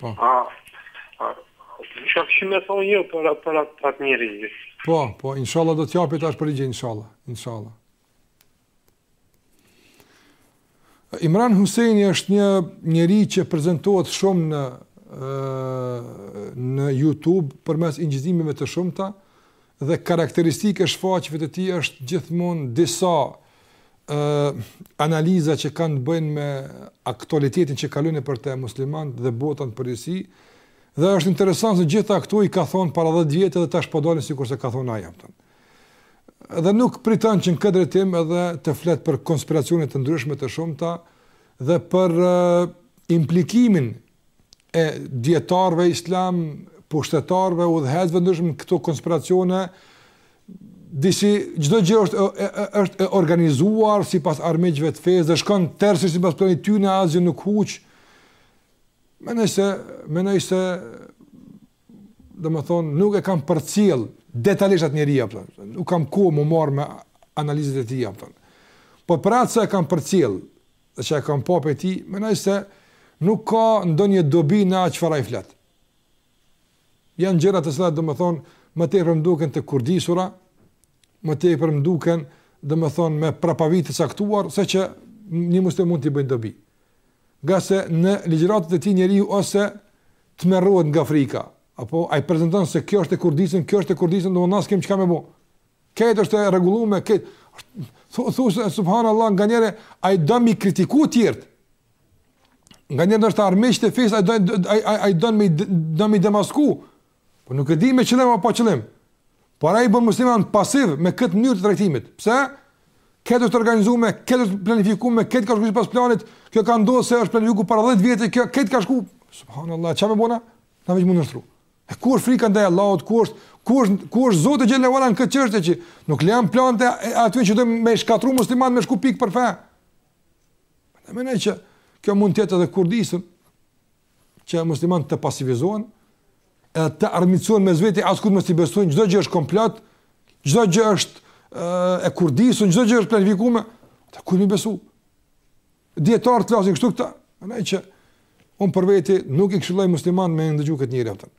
Po. A, a, Çka kishim me thonë jo për, për atë at njeri. Po, po, inshallah do t'japi tash përgjigje, inshallah, inshallah. Imran Husejni është një njeri që prezentohet shumë në, në YouTube përmes inçizimeve të shumta, Dhe karakteristikë e shfaqjeve të tij është gjithmonë disa ë analiza që kanë të bëjnë me aktualitetin që kalojnë nëpër të muslimanët dhe bota në përgjithësi. Dhe është interesant se gjitha këto i ka thonë para 10 vjetë dhe tash po dalin sikurse ka thonë ai atë. Dhe nuk priton që në këtë drejtim edhe të flet për konspiracione të ndryshme të shumta dhe për implikimin e dijetarëve islamë, pushtetarëve, udhëheqësve të ndryshëm në këto konspiracione disi çdo gjë është është e organizuar sipas armiqve të fesë dhe shkon tërësisht sipas planit tyne asgjë nuk huq. Menoj se menoj se domethon nuk e kam përcjell detajisht atë njeri apo nuk kam kohë me u marrë me analizat e tij apo. Po për atë sa e kam përcjell Dhe çka e kam pa prej tij, mendoj se nuk ka ndonjë dobi në atë çfarë ai flet. Janë gjëra të cilat domethënë më tepër më duken të kurdisura, më tepër më duken domethënë me prapavij të caktuar se që një musliman mund t'i bëjë dobi. Ngase në ligjëratët e tij njeriu ose tmerrohet nga frika, apo ai prezanton se kjo është e kurdisun, kjo është e kurdisun, domethënë s'kem çka me bë. Kjo është e rregulluar kjo. Thua subhanallahu nganjëherë ai do me i kritiku të tjerët. Nganjëherë është armiq të fesë ai do ai ai do me i do me i demasku. Po nuk e di me qëllim apo qëllim. Por ai bën muslimanët pasiv me këtë mënyrë të trajtimit. Pse? Kjo është organizuar, kjo është planifikuar, kjo ka shkuar pas planit. Kjo ka ndodhur se është planifikuar para 10 vjetëve kjo këtë ka shkuar. Subhanallahu çka me bo na. Na veç m'u nënshtru. E ku është frika ndaj Allahut, ku është ku është ku është Zoti që lejon këtë çështje që nuk lejon planet e atij që do me shkatërru muslimanët me shku pikë për pe. Në mënyrë që kjo mund të jetë edhe kurdisun që muslimanët të pasivizohen e të armiqësohen mes veti askujt mos i besojnë çdo gjë është komplot, çdo gjë është e kurdisun, çdo gjë është planifikuar, kujt me besu. Dijetarët flasin kështu këta. Andaj që un për vete nuk i këshilloj muslimanët me ndëgju këtë njeri atë.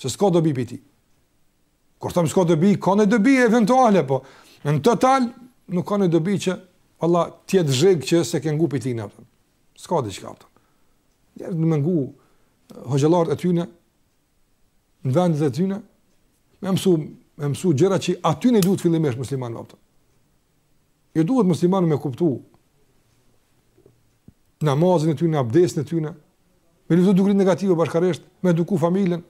Se s'ka dobi prej tij. Kur them s'ka dobi, ka naj dobi eventuale, po në total nuk ka naj dobi që Allah tjetë zheg që se ke ngu prej tij në atëm. S'ka dhe që ka atëm. Njerëzit me ngu hoxhallarët e tyne, në vendet e tyne, me mësu, me mësu gjëra që atyne u duhet fillimisht musliman në atëm. Iu duhet muslimanëve me kuptu namazin e tyne, abdesin e tyne, me luftu dukuritë negative bashkërisht, me eduku familjen,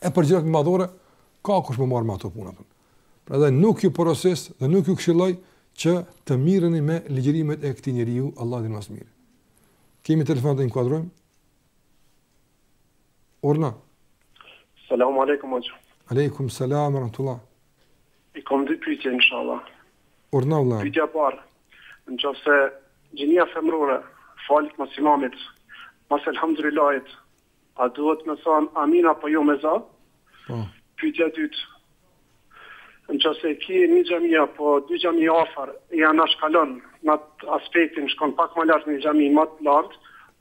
e për gjërat më madhore, ka kush me u marrë me ato punët. Prandaj nuk ju porosis dhe nuk ju këshilloj që të merreni me ligjërimet e këtij njeriu, Allahu din më së miri. Kemi telefonatë, e inkuadrojmë? Urdhno. Selamu alejkum, Alejkum selam, rahmetullah. I kam dy pyetje inshallah. Urdhno vlla. Pyetja e parë, në qoftë se gjinia femërore falet mas imamit, mas elhamdulilahit, a duhet me thanë amin apo jo me za? Po. Pyetja e dytë, në qoftë se ke një xhami apo dy xhami afër e anashkalon në aspektin shkon pak ma larg në një xhami ma të largët,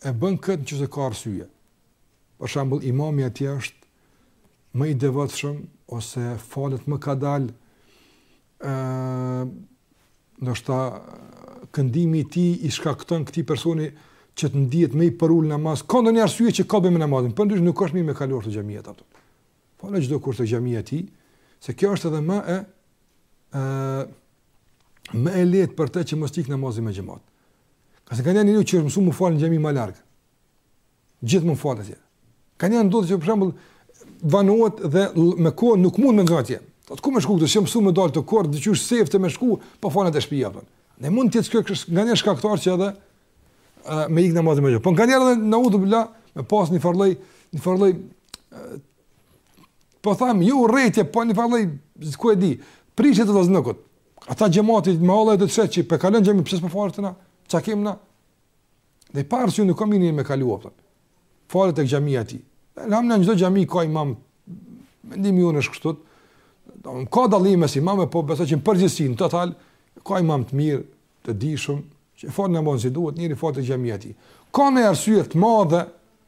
e bën këtë nëse ka arsye. Për shembull, imami atje është më i devotshëm ose falet më kadal ndoshta këndimi i tij i shkakton këtij personi që të ndihet më i përul në namaz, ka ndonjë arsye që ka bëmë namazin, por ndryshe nuk është mirë me kaluar ato xhamiat ato. Po në çdo kohë xhamia e tij, se kjo është edhe më e ë më e lehtë për të që mos t'i ik namazi me xhamat. Ka raste kur njeriu që është mësuar të falet në xhami më larg. Gjithmonë falet atje. Kanjëherë ndodh që për shembull vonohet dhe me kohë nuk mund të shkojë atje. Sot ku me shku këtu, s'jam mësuar të dal të kort, diçka është siklet me shku, po falet te shtëpia apo. Edhe mund të jetë kjo nganjëherë shkaktar që edhe me i ik namazi me xhemat. Po nganjëherë edhe në atë lagje, me pas një farë lloj, një farë lloj s'po tham, jo urrejtje, po një farë lloj, ku e di, prishet të vazhdokut. Ata xhemati, me ua lanë edhe të keqe që po e kalon xhaminë, pse s'po falet te na, ça kena na? Dhe prandaj unë nuk kam me i kalu ato. Falet tek xhamia e tij. Elhamdulillah në çdo xhami ka imam, mendimi im është kështu, ka dallime si imamë po besoj që në përgjithësi në total, ka imamë të mirë, të dijshëm, që i falin namazin si duhet, njeri falet te xhamia e tij. Ka ndonjë arsye të madhe,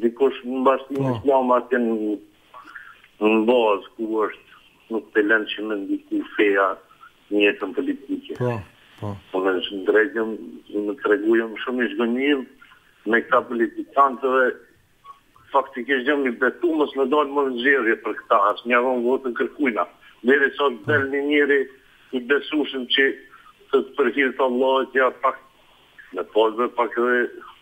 Dikush në bashkësinë po. islame atë në, në bazë ku është nuk e lënë që me ndiku feja në jetën politike. Po, po. Po me thënë të drejtën, me të tregu jam shumë i zhgënjym me këta politikantë dhe faktikisht jam i betu mos me dalë më në zgjedhje për këta, as me ia dhanë votën kërkujt. Derisa të del një njeri i besueshëm që t'i hyjë për hir të Allahut, e t'ja pak në pozve pak dhe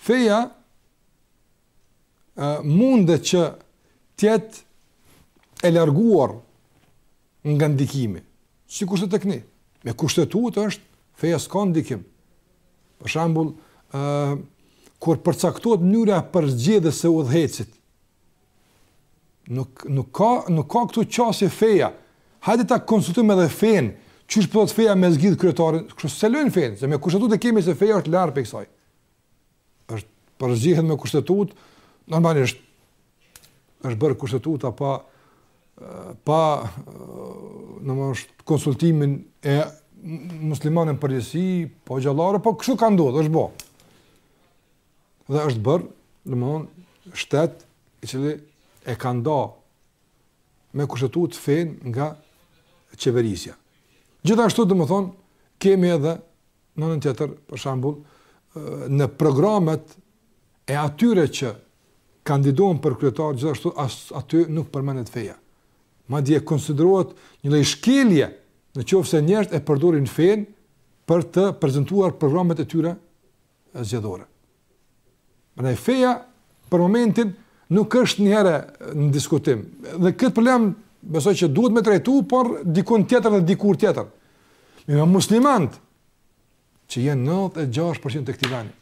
Feja mundet që të jetë e larguar nga ndikimi, siç është tek ne. Me kushtetutë është feja s'ka ndikim. Për shembull, ë kur përcaktohet mënyra e përzgjedhjes së udhëheqësit, Nuk, nuk ka, nuk ka këtu qasje feja. Hajde ta konsultojmë edhe fenë, qysh po do feja me zgjedh kryetarin, këtë s'e lejojnë fenë, se me kushtetutë e kemi se feja është larg prej kësaj. është përzgjedhja me kushtetutë, normalisht, është bërë kushtetuta pa, pa domethënë konsultimin e muslimanëve në përgjithësi, popullatës, po kështu ka ndodhë, është bo. dhe është bërë, domethënë, shtet i cili e ka nda me kushtetutë fenë nga qeverisja. Gjithashtu, domethënë, kemi edhe në anën tjetër, për shembull, në programet e atyre që kandidohen për kryetar, gjithashtu aty nuk përmendet feja. Madje konsiderohet një lloj shkelje në qoftë se njerëzit e përdorin fenë për të prezentuar programet e tyre zgjedhore. Prandaj feja për momentin nuk është një herë në diskutim. Dhe këtë problem besoj që duhet me trajtu, por dikun tjetër dhe dikur tjetër. Me me muslimant, që jena 96% të këtij veni.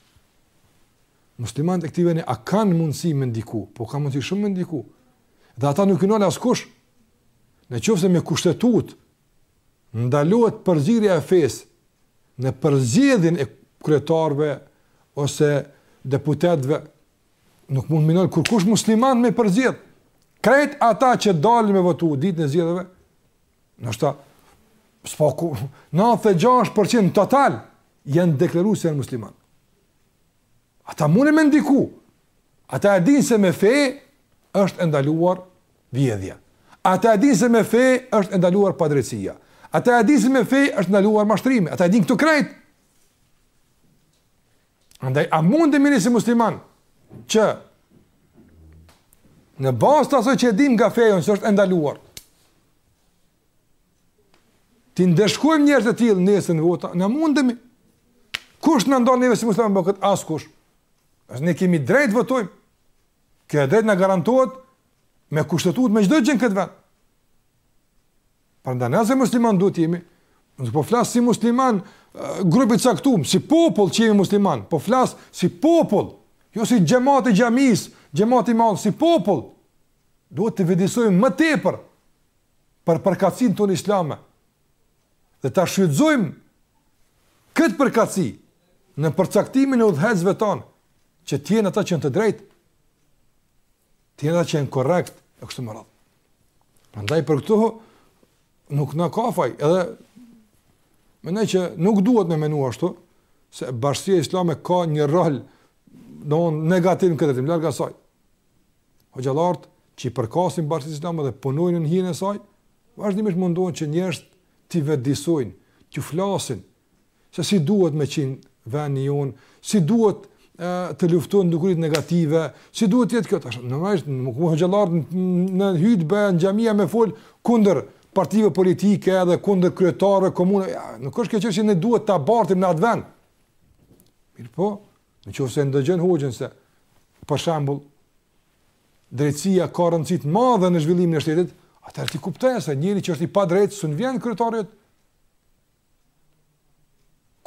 Muslimant e këtij veni, a kanë mundësi me ndiku, po kanë mundësi shumë me ndiku. Dhe ata nuk i nal askush. Në qoftë se me kushtetut, ndalohet përzierja e fesë në përzgjedhjen e kryetarëve ose deputetëve nuk mund më ndalon kurkush musliman me përzgjedh. Krejt ata që dalin me votu ditën e zgjedhjeve, ndoshta s'paku 96% total janë deklaruar se janë musliman. Ata munen me ndiku. Ata e din se me fe është e ndaluar vjedhja. Ata e din se me fe është e ndaluar padrejtësia. Ata e din se me fe është e ndaluar mashtrimi. Ata i din këto krejt. Andaj, a mundemi ne si musliman që në bazë të asoj që e dim nga feja jonë se është e ndaluar, T'i ndëshkojmë njerëzit e tillë nesër në vota, na mundemi. Kush na ndalon neve si musliman me bë këtë, askush. Se ne kemi drejt t'votojmë. Kjo drejt na garantohet me kushtetutë me çdo gjë në këtë vend. Prandaj ne si musliman duhet të jemi. Nuk po flas si musliman grup i caktum, si popull që jemi musliman, po flas si popull, jo si xhamat e xhamis, xhamat i madh si popull. Duhet të vetëdijesohemi më tepër për përkatësin tonë islame, dhe ta shfrytëzojmë këtë përkatësi në përcaktimin e udhëheqësve tonë, që të jenë ata që janë të drejtë, të jenë ata që janë korrekt e kështu me radhë. Prandaj për këto nuk na ka faj, edhe mendoj që nuk duhet me menu ashtu se bashkësia islame ka një rol negativ në këtë drejtim larg asaj. Hoxhallarët që i përkasin bashkësisë islame dhe punojnë në hijen e saj, vazhdimisht mundohen që njerëzit t'i vetëdijesojnë, t'ju flasin se si duhet me qenë vendi jonë, si duhet të luftohen dukuritë negative, si duhet të jetë kjo tash. Normalisht nuk mund hoxhallarët në hytbe në xhamia me fol kundër partive politike edhe kundër kryetarëve të komunave. Jo, nuk është kjo çështje që ne duhet ta bartim në atë vend. Mirpo, Në qoftë se ndëgjon hoxhën se, për shembull, drejtësia ka rëndësi t'madhe në zhvillimin e shtetit, atëherë ti kuptoje se njeri që është i padrejtë, s'na vyen kryetar,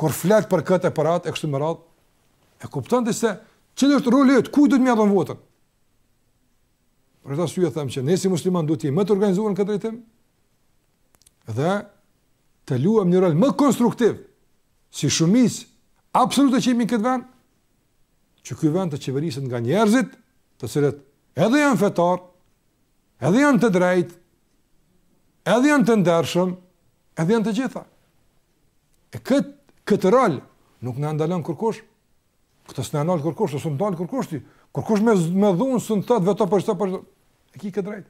kur flet për këtë e për atë, e kështu me radhë, e kupton ti se çka është roli yt, ku duhet me ja dhënë votën? Për këtë arsye them që, ne si musliman duhet të jemi më të organizuar në këtë drejtim, dhe të luajmë një rol më konstruktiv si shumicë absolute që jemi në këtë vend, që ky vend të qeveriset nga njerëzit, të cilët edhe janë fetarë, edhe janë të drejtë, edhe janë të ndershëm, edhe janë të gjitha. E këtë, këtë rol nuk na ndalon kërkush, këtë s'na ndalon kërkush, s'na ndalon kërkush ti, kërkush me, me dhunë, s'na thotë veto për qëta për qëta, e ki këtë drejtë.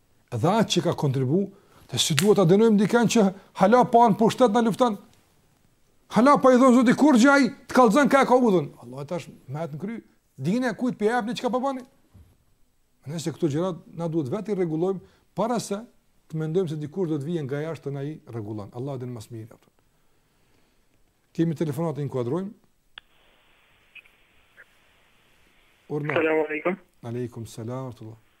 dhe atë që ka kontribu, dhe si duhet ta dënojmë dikend që hala pa u n'pushtet na lufton, hala pa i dhënë Zoti kurgja, të kallzon kah e ka udhën. Allah e tash me atë në kry, dine kujt po ia jepni çka po bani. Po Nëse këto gjërat na duhet vetë t'i rregullojmë para se të mendojmë se dikush do të vijë nga jashtë të na i rregullon. Allahu e din më së miri. Kemi telefonatë, e inkuadrojmë. Urdhno. Salam aleikum. Aleikum, salam, rahmetullah.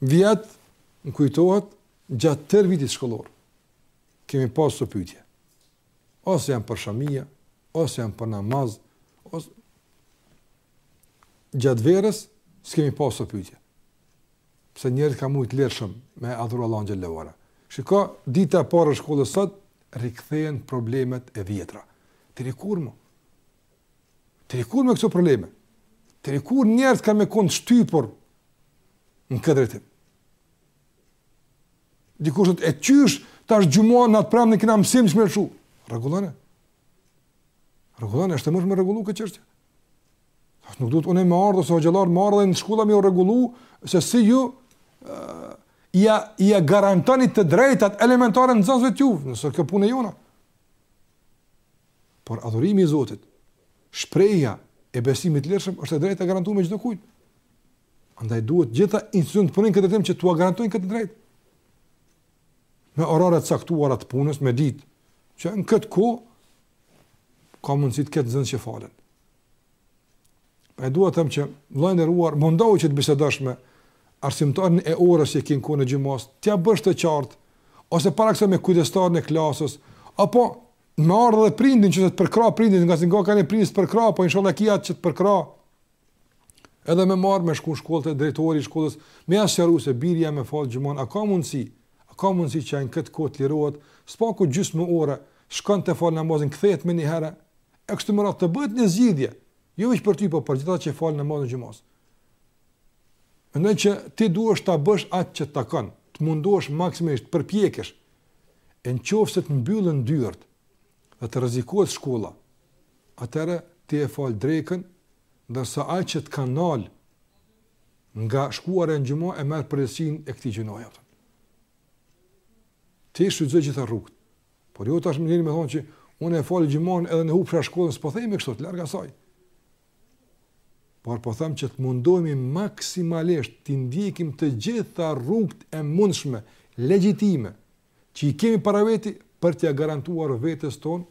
vjet më kujtohet gjatë tërë vitit shkollor. Kemi pas këso pytje. Ose janë për shamija, ose janë për namaz, ose... Gjatë verës, s'kemi pas këso pytje. Pse njerëzit kanë mujtë lirshëm me adhru Allahun xhele ve ala. Shiko, dita e parë e shkollës sot, rikthehen problemet e vjetra. Deri kur mu. Deri kur me këto probleme. Deri kur njerëzit kanë me konë t'shtypur në këtë drejtim. Dikush thotë e qysh tash xhumanë në atë pramë në kena mësim qysh me lëshu. Rregullone. Rregullone, është të mërsh me rregullu këtë çështje. Nuk duhet unë me ardhë, ose hoxhallarë me ardhë në shkolla me e rregullu, se si ju uh, ia, ia garantoni të drejtat elementare nxanësve t'juj, nuk është kjo punë e jona. Por adhurimi i Zotit, shprehja e besimit lirshëm është e drejtë e garantuar me çdokujt. Andaj duhet gjitha institucionet të punojnë në këtë drejtim që t'ua garantojnë këtë të drejtë. Me orare të caktuara të punës, me ditë që në këtë kohë ka mundësi të ketë nxënës që falen. Prandaj duhet të them që vëlla i nderuar mundohu që të bisedosh me arsimtarin e orës që ki në kohën e xhumasë, t'ia bësh të qartë ose para kësaj me kujdestarin e klasës, apo Me ardhë edhe prindin që të të përkrah prindi, ngase nganjëherë prindi s'të përkrah, po inshallah e ki atë që të përkrah, edhe me marrë me shku në shkollë te drejtori i shkollës, me ia sqaru se biri jem e fal xhumanë, a ka mundësi, a ka mundësi që në këtë kohë të lirohet, s'paku gjysmë ore, shkon të fal namazin, kthehet menjëherë, e kështu me radhë të bëhet një zgjidhje, jo veç për ty, po për gjithë ata që e falin namazin e xhumasë. Mendoj që ti duhesh ta bësh atë që takon, të mundohesh maksimalisht, të përpiqesh, E në qofë se të mbyllen dyert dhe të rrezikohet shkolla, atëherë ti e fal drekën, ndërsa ai që të ka nal nga shkuarja në xhuma e merr përgjegjësinë e këtij gjynahi. Ti shfrytëzoji gjitha rrugët. Por jo tash menjëherë me thënë që unë e fal xhumanë edhe në hupsha shkollën, s'po themi kështu, larg asaj. por po them që të mundohemi maksimalisht t'i ndjekim të gjitha rrugët e mundshme, legjitime, që i kemi para veti për t'ia garantuar vetes tonë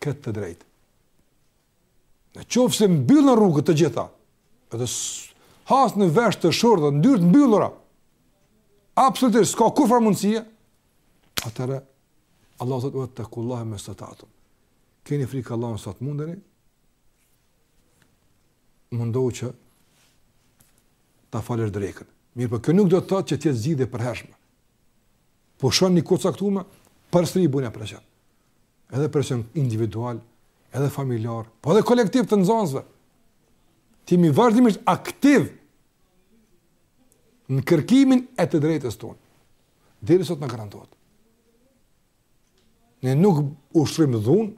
këtë të drejtë. Në qoftë se mbyllen rrugët të gjitha, edhe has në vesh të shurdhër, në dyer të mbyllura, absolutisht s'ka kurrfarë mundësie, atëherë, fettekullahe mestetatum. Keni frikë Allahun sa të mundeni, mundohu që ta falësh drekën. Mirëpo kjo nuk do të thotë që të jetë zgjidhje e përhershme. Pushon një kohë të caktuar, përsëri bën apo çfarë. Edhe person individual, edhe familjar, po edhe kolektiv të nxënësve. Të jemi vazhdimisht aktivë në kërkimin e të drejtës tonë derisa të na garantohet. Ne nuk ushtrojmë dhunë,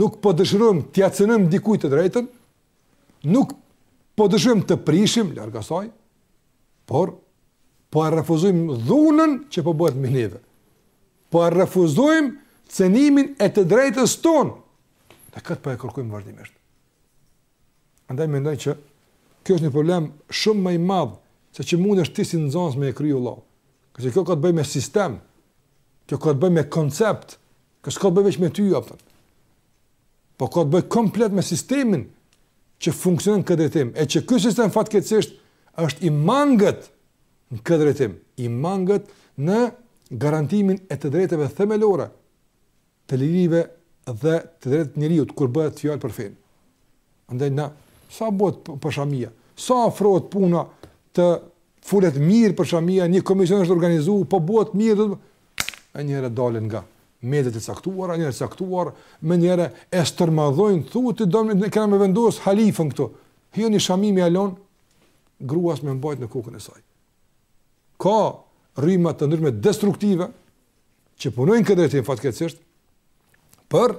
nuk po dëshirojmë t'ia cenojmë dikujt të drejtën, nuk po dëshirojmë të prishim, larg asaj, por po e refuzojmë dhunën që po bëhet me neve. Po e refuzojmë cenimin e të drejtës tonë. Dhe këtë po e kërkojmë vazhdimisht. Andaj mendoj që kjo është një problem shumë më i madh se që mund është ti si nxënës me e kry. Se kjo ka të bëjë me sistem. Kjo ka të bëjë me koncept. Kjo s'ka të bëjë veç me ty, jo pra. Po ka të bëjë komplet me sistemin që funksionon në këtë drejtim. E që ky sistem fatkeqësisht është i mangët në këtë drejtim. I mangët në garantimin e të drejtave themelore. të lirive dhe të drejtave të njeriut kur bëhet fjalë për fenë. Andaj na sa bëhet për shaminë, sa afrohet puna të folet mirë për shaminë, një komision është organizuar, po bëhet mirë menjëherë dalin nga mediat e caktuara, njerëz të caktuar, menjëherë e stërmadhojnë, thua ti domethënë ne kemi me vendos halifën këtu. Jo një shami me ia lanë gruas me mbajt në kokën e saj. Ka rryma të ndryshme destruktive që punojnë në këtë drejtim fatkeqësisht për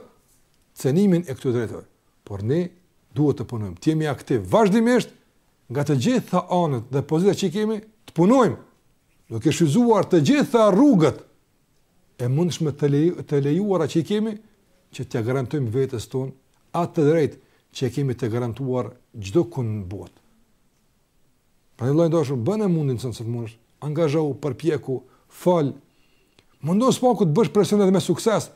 cenimin e këtyre të drejtave. Por ne duhet të punojmë, të jemi aktivë vazhdimisht nga të gjitha anët dhe pozitat që i kemi, të punojmë duke shfrytëzuar të gjitha rrugët e mundshme të, leju, të lejuara që i kemi që t'ia garantojmë vetes tonë atë të drejtë që e kemi të garantuar çdokund në botë. Pra një lojnë dashur, bën e mundin sënë se të mundësh, angazhohu, përpjeku, fol, mundohu së paku të bësh presion edhe me sukses,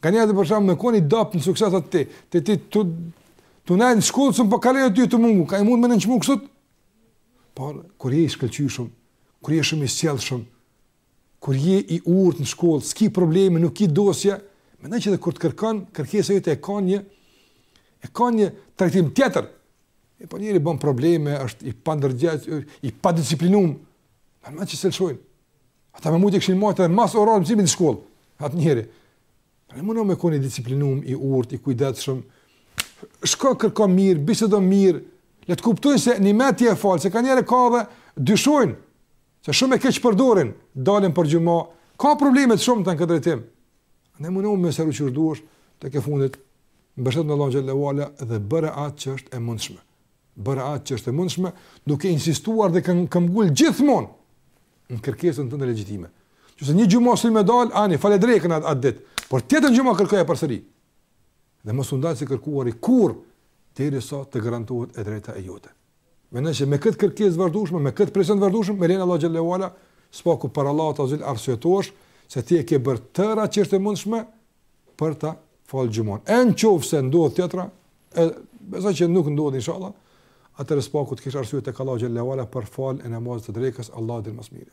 ka njëherë të përshamë me kon i dobët në sukses atë ti, ti ti të, të nejnë në shkollë, sëmë po për kalejnë aty të mungu, ka i mund me në në qmu kësut? Por, kur je i shkëlqyshëm, kur je shumë i sjellshëm, kur je i urtë në shkollë, s'ki probleme, nuk ki dosje, me thënë që edhe kur të kërkon, kërkesa jote e ka një, e ka një trajtim tjetër, E po njëri bën probleme, është i pandërgjegj, i padisiplinum. Domethënë që s'e lëshojnë. Ata me mujtë e kishin majtë edhe mas orarit mësimi në shkollë. Atë njëri. Domethënë me kon i disiplinum, i urt, i kujdesshëm. Shko kërko mirë, bisedo mirë. Le të kuptojnë se nijet je e fal, se kanihere ka dhe dyshojnë. Se shumë e keqpërdorin, dalin për xhuma, ka probleme të shumta në këtë drejtim. Ne mundohemi me seru çu duash të ke fundit mbështet në Allahu xhelle ve ala dhe bëje atë që është e mundshme. Bëje atë që është e mundshme, duke insistuar dhe këm, këmbgul gjithmonë në kërkesën tënde legjitime. Nëse një xhuma s'u më dal, ani fale drekën atë, atë ditë, por tjetrën xhuma kërkoja përsëri. Dhe mos u ndal së kërkuari kurr derisa të garantohet e drejta jote. Mendoj se me këtë kërkesë të vazhdueshme, me këtë presion të vazhdueshëm, me lejen e Allahut xhelle ve ala, s'paku para Allahut azze ve xhel arsyetohesh se ti e ke bërë tërë atë që është e mundshme për ta fal xhumon. E në qoftë se ndodh tjetra, e besoj që nuk ndodh, insha Allah, atëherë s'paku të kesh arsye tek Allahu xhelle ve ala për faljen e namazit të drekës, Allah e di më së miri.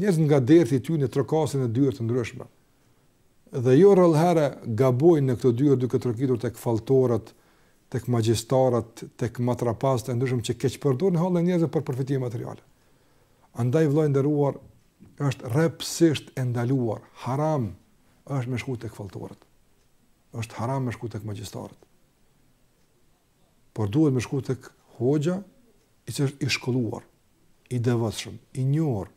Njerëzit nga derti i tyre trokasin në dyer të ndryshme. Dhe jo rrallëherë gabojnë në këto dyer duke trokitur tek falltorët, tek magjistarët, tek matrapazët e ndryshëm që keqpërdorin hallet e njerëzve për përfitime materiale. Andaj vëlla i nderuar, është rreptësisht e ndaluar, haram është me shku tek falltorët. Është haram me shku tek magjistarët. por duhet me shku tek hoxha i cili është i shkolluar, i devotshëm, i njohur,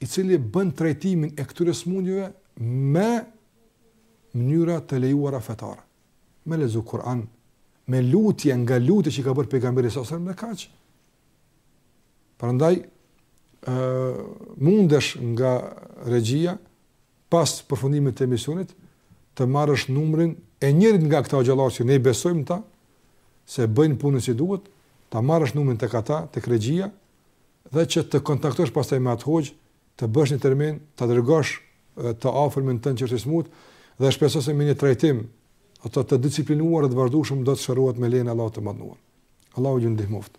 i cili bën trajtimin e këtyre smundjeve me mënyra të lejuara fetare. Me lexu Kur'an, me lutje nga lutjet që i ka bërë pejgamberi salallahu alejhi ve selem dhe kaq. Prandaj ë mundesh nga regjia pas përfundimit të emisionit të marrësh numrin e njërit nga këta hoxhallarë që ne i besojmë ta, se bëjnë punën si duhet, ta marrësh numrin tek ata, tek regjia, dhe që të kontaktosh pastaj me atë hoxhë, të bësh një termin, ta dërgosh të afërmin tënd që është i smut, dhe shpresoj se me një trajtim, ato të disiplinuar dhe të vazhdushëm, do të shërohet me lejen e Allahut të madhëruar. Allahu ju ndihmoftë.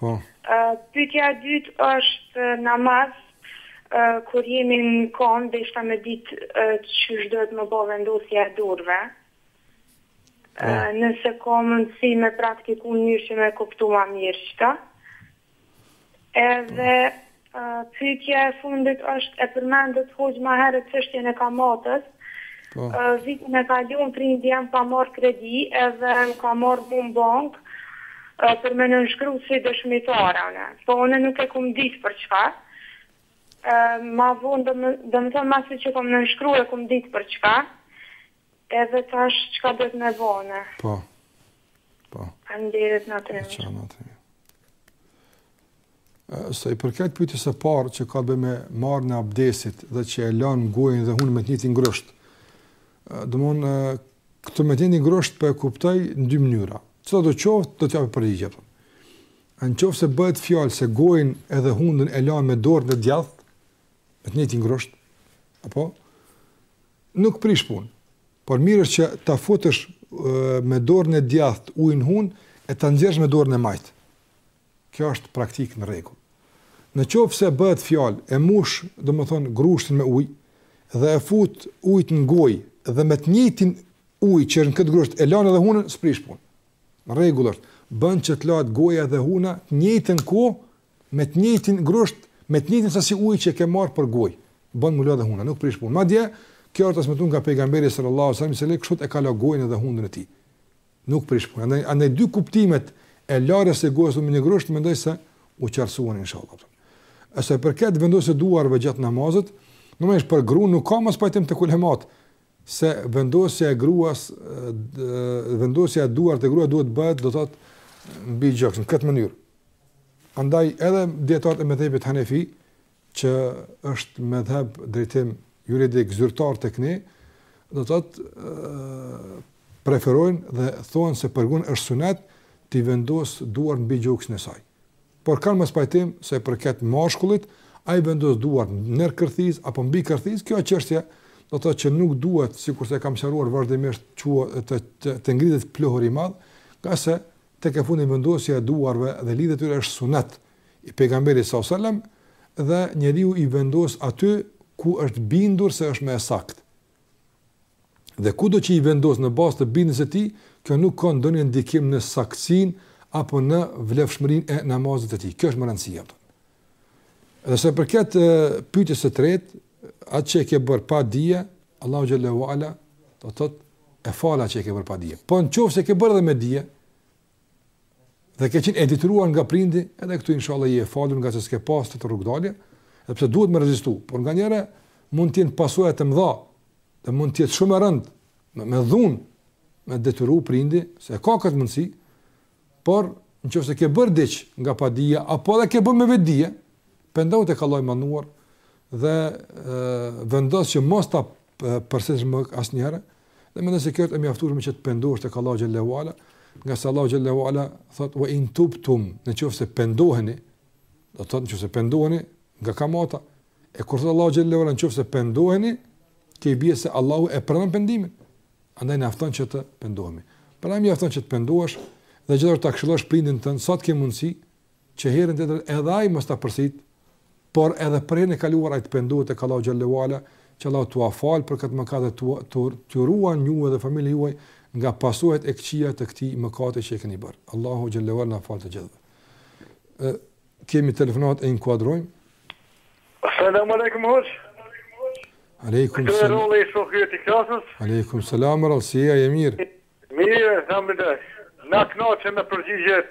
Po. Pyetja e dytë është namaz kur jemi në kamë deshta me ditë qysh duhet me bo vendosja e durve. Po. Nëse ka mundësi me praktiku në mënyrë që me kuptu ma mirë qëta. Edhe Pyetja e fundit është, e përmendët hoxhë ma herët çështjen e kamates, vitin e kaluar prindi jem ka marrë kredi edhe më ka marrë mua në bankë për me nënshkru si dëshmitare unë, po unë nuk e kam ditë për çka, ma vonë domethënë masi që kom nënshkru e kom ditë për çka, Edhe tash çka duhet me bo ne. Po. Po. Faleminderit natën e mirë. Çao natën e mirë. Sa i përket pyetjes së parë që ka bënë me marrjen e abdesit dhe që e lan gojën dhe hunë me të njëjtin grusht. Domthon këtë me të njëjtin grusht po e kuptoj në dy mënyra. Sido të qoftë do të jap përgjigje. Në qoftë se bëhet fjalë se gojën edhe hundën e lan me dorën e djathtë me të njëjtin grusht apo Nuk prish punë, por mirë është që ta futësh me dorën e djathtë ujin n'hun e ta nxjerrësh me dorën e majtë. Kjo është praktikë në rregull. Në qoftë se bëhet fjalë e mush, domethënë grushtin me ujë dhe e fut ujt në gojë dhe me të njëjtin ujë që është në këtë grusht e lan edhe hunën, s'prish punë. Në rregull është, bën që të lahet goja dhe huna n'të njëjtën kohë me të njëjtin grusht, me të njëjtin sasi uji që ke marr për gojë, bën m'u la edhe hunda, nuk prish punë. Madje, kjo është transmetuar nga pejgamberi sallallahu alajhi wasallam se edhe kështu e ka la gojën edhe hundën e tij. Nuk prish punë. Andaj, andaj dy kuptimet e larjes së gojës me një grusht mendoj se u qartësuan inshallah. A sa përket vendosjes duarve gjatë namazit, normalisht për gruan nuk ka mospajtim tek ulemat. se vendosja e gruas vendosja e duarve të gruas duhet të bëhet do të thotë mbi gjoks në këtë mënyrë. Andaj edhe dijetarët e medhhebit Hanefi që është medhheb drejtim juridik zyrtar tek ne do të thotë preferojnë dhe thonë se për grun është sunet t'i vendos duart mbi gjoksin e saj. por kanë mospajtim sa i përket mashkullit, a i vendos duart nën kërthizë apo mbi kërthizë, kjo është çështje, do të thotë që nuk duhet sikurse kam sqaruar vazhdimisht që të të, të ngritet pluhur i madh, ngase tek e fundit vendosja e duarve dhe lidhja e tyre është sunet i pejgamberit sallallahu alajhi wasallam dhe njeriu i vendos aty ku është bindur se është më e saktë. Dhe kudo që i vendos në bazë të bindjes së tij, kjo nuk ka ndonjë ndikim në saktësinë apo në vlefshmërinë e namazit të tij. Kjo është me rëndësi. Dhe sa i përket pyetjes së tretë, atë që e ke bërë pa dije, Allahu xhele ue ala, do të thotë e fal atë që e ke bërë pa dije. Po nëse e ke bërë edhe me dije, dhe ke qenë e detyruar nga prindi, edhe këtu inshallah je falur nga se s'ke pas rrugdalje, edhe pse duhet me rezistu, por nganjëherë mund të jenë pasojat të mëdha, dhe mund të jetë shumë e rënd, me, me dhun, me detyru prindi, se ka këtë mundësi, por në qoftë se ke bërë diç nga padija, apo edhe ke bërë me vetëdije, pendohu tek Allahu i Madhëruar, dhe e, vendos që mos ta përsërisësh më asnjëherë, Dhe mendoj se kjo është e mjaftueshme që të pendohesh tek Allahu xhelle ue ala, ngase Allahu xhelle ue ala thot wa in tubtum, në qoftë se pendoheni, do të thotë në qoftë se pendoheni nga kamata, e kur thot Allahu xhelle ue ala në qoftë se pendoheni, kjo i bie se Allahu e pranon pendimin. Andaj mjafton që të pendohemi. Pra mjafton që të pendohesh dhe gjithashtu ta këshillosh prindin tënd sa të ke mundsi, që herën tjetër edhe ai mos ta përsërit, por edhe për herën e kaluar ai të pendohet tek Allahu xhelle ue ala, që Allahu t'ua falë për këtë mëkat dhe t'ua t'ju ruan ju edhe familjen juaj nga pasojat e këqija të këtij mëkati që e keni bërë. Allahu xhelle ue ala na faltë të gjithëve. Ë kemi telefonat e inkuadrojmë. Selam aleikum hoxhë. Aleikum selam. Këto role i shoqëve të klasës. Aleikum selam, rahmetullah, a je mirë. Mirë, alhamdulillah. Na kënaqe me përgjigjet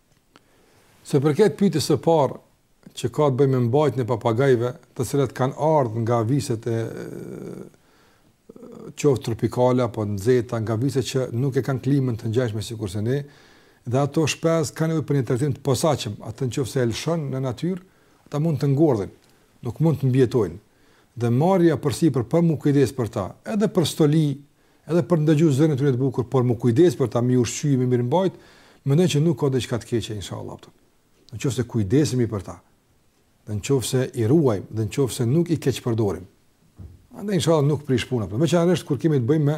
Sa i përket pyetjes së parë që ka të bëjë me mbajtjen e papagajve, të cilët kanë ardhur nga viset e qoftë tropikale apo të nxehta, nga vise që nuk e kanë klimën të ngjashme sikurse ne, dhe ato shpesë kanë nevojë për një trajtim të posaçëm, atë në qoftë se e lëshon në natyrë, ata mund të ngordhin, nuk mund të mbijetojnë. Dhe marrja përsipër për mu kujdes për ta, edhe për stoli, Edhe për të ndëgju zërin e tyre të bukur, por mu kujdes për ta, mi ushqy, mi mirëmbajt, mendoj që nuk ka diçka të keqe inshallah. Në qoftë se kujdesemi për ta, në qoftë se i ruajmë, në qoftë se nuk i keqpërdorim. Andaj inshallah nuk prish puna. Por veçanërisht kur kemi të bëjmë me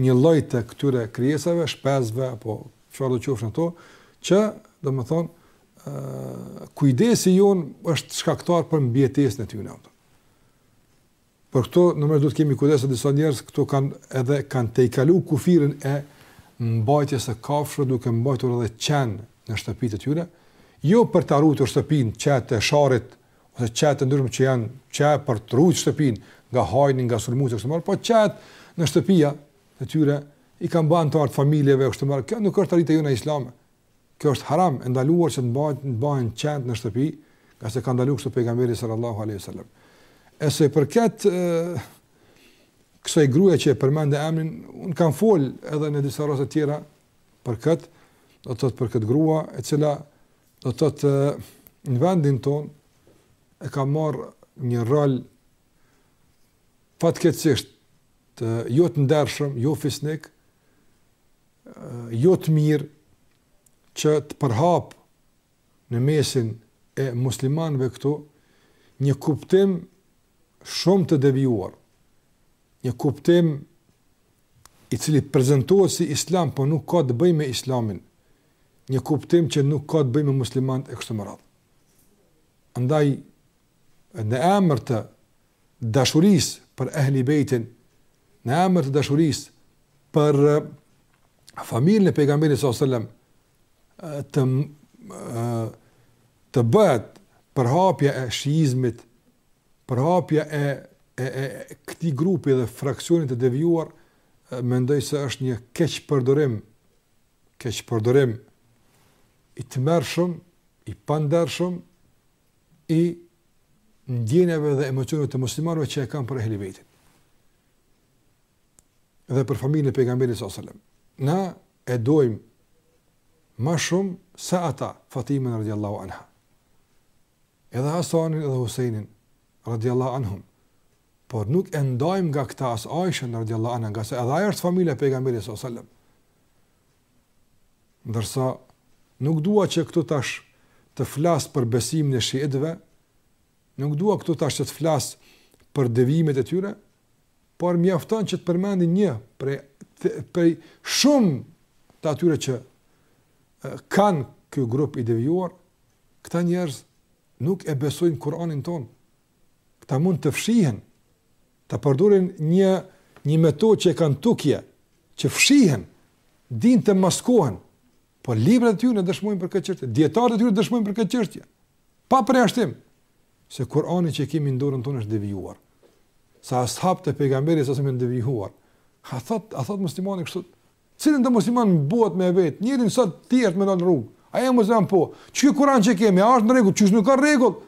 një lloj të këtyre krijesave, shpesëve apo çfarë do të qofshin, që domethënë ë kujdesi jon është shkaktar për mbijetesën e tyre. Por këtu normalisht duhet të kemi kujdes se sa disa njerëz këtu kanë edhe kanë tejkaluar kufirin e mbajtjes së kafshëve duke mbajtur edhe qen në shtëpitë e tyre, jo për ta ruajtur shtëpinë, qentë e sharrit ose qentë të ndryshëm që janë qen për të rujt shtëpinë nga hajni, nga sulmuesi kështu me radhë, po qentë në shtëpitë e tyre i kanë bërë anëtarë të familjeve kështu me radhë. Kjo nuk është tradita jona islame. Kjo është haram, e ndaluar që të mbahen të mbahen qentë në shtëpi, ngase ka ndaluar kështu pejgamberi sallallahu alaihi wasallam. E sa i përket kësaj gruaje që e përmende emrin, un kam fol edhe në disa raste të tjera për kët, do të thotë për kët grua e cila do të thotë në vendin ton e ka marr një rol fatkeqësisht të jo të ndershëm, jo fisnik, jo të mirë që të përhapë në mesin e muslimanëve këtu një kuptim shumë të devijuar, një kuptim i cili prezentohet si islam, po nuk ka të bëjë me islamin, një kuptim që nuk ka të bëjë me muslimanët e kështu me radhë. Andaj, në emër të dashurisë për Ehli Bejtin, në emër të dashurisë për familjen e pejgamberit sallallahu alajhi wasallam të të bëhet përhapja e shiizmit, përhapja e e e këtij grupi dhe fraksionit të devijuar, mendoj se është një keqpërdorim, keqpërdorim i tmerrshëm, i pandershëm i ndjenjave dhe emocioneve të muslimanëve që e kanë për Ehli Bejtin dhe për familjen e pejgamberit sallallahu alajhi wasallam. Na e dojmë ma shumë se ata Fatimën radhiyallahu anha. Edhe Hasanin dhe Huseinin radhiyallahu anhum. Por nuk e ndajmë nga këta as Aishën radhiyallahu anha, ngase edhe ajo është familja e pejgamberit sallallahu alajhi wasallam. Ndërsa, nuk dua që këtu tash të flas për besimin e shi'itëve, nuk dua këtu tash që të flas për devijimet e tyre, por mjafton që të përmendim një prej prej shumë të atyre që kanë ky grup i devijuar, këta njerëz nuk e besojnë Kur'anin tonë, këta mund të fshihen, ta përdorin një, një metodë që e kanë tukije, që fshihen, din të maskohen, po librat e tyne dëshmojnë për këtë çështje, dijetarët e tyre dëshmojnë për këtë çështje, pa përjashtim, se Kurani që kemi në dorën tonë është devijuar, se as'habët e pejgamberit s.a.s. e kanë devijuar, a thotë, a thotë muslimani kështu, cilindo musliman në botë me vet, njërin sot thjesht me dalë në rrugë, a je musliman po, qeky Kurani që kemi, a është në rregull, qysh nuk a n'rregull,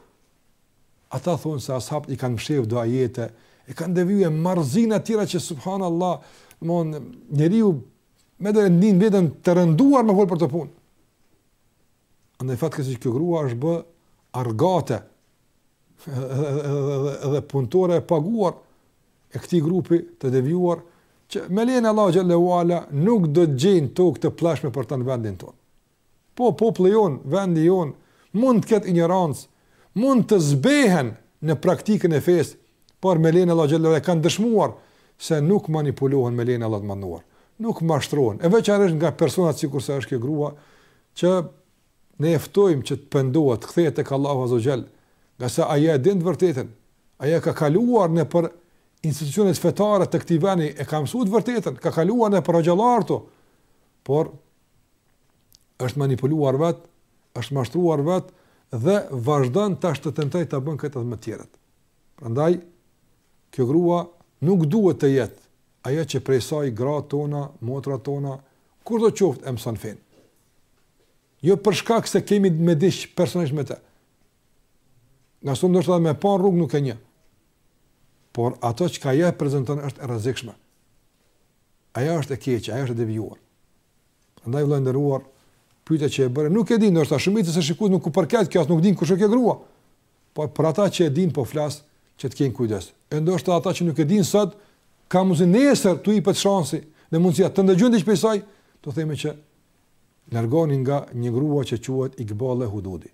Ata thonë se ashabët i kanë mshef do ajete, e kanë devijuar marrëzina tjera që subhanallahu, domthonë njeriu madje ndin veten të rënduar me fol për këtë punë. Andaj fatkeqësi që kjo grua është bë argate dhe punëtore e paguar e këtij grupi të devijuar që me lejen e Allahut Xhel-le ve ala nuk do të gjejnë tokë të plleshme për ta në vendin tonë. Po, populli jonë, vendi jonë, mund të ketë injorancë, mund të zbehen në praktikën e fesë, por me lejen e Allahut xhelle ue ala kanë dëshmuar se nuk manipulohen me lejen e Allahut të Madhëruar, nuk mashtrohen, e veçanërisht nga personat sikurse është kjo grua që ne e ftojmë që të pendohet, të kthehet tek Allahu azza wa xhall, ngase ajo e din të vërtetën, ajo ka kaluar nëpër institucionet fetare të këtij vendi, e ka mësuar të vërtetën, ka kaluar nëpër gjallë aty, por është manipuluar vet, është mashtruar vet dhe vazhdon tash të tentojë ta bën këtë edhe me të tjerët. Prandaj kjo grua nuk duhet të jetë ajo që prej saj gratë tona, motrat tona, kudo qoftë e mësojnë fenë. Jo për shkak se kemi ne diç personalisht me të. Ngase ndoshta edhe me e pa rrugës nuk e njoh. Por atë që ka ajo e prezenton është e rrezikshme. ajo është e keqe, ajo është e devijuar. Prandaj vëlla i nderuar, pyetja që e bëre, nuk e di ndoshta shumicës së shikuesve nuk u përket kjo, as nuk din kush është kjo grua. Po për ata që e din po flas, që të kenë kujdes. E ndoshta ata që nuk e din sot, ka mundsi nesër t'u jepet shansi, në mundësia të ndëgjojnë diç prej saj, u themi që largoni nga një grua që quhet Ikballe Huduti.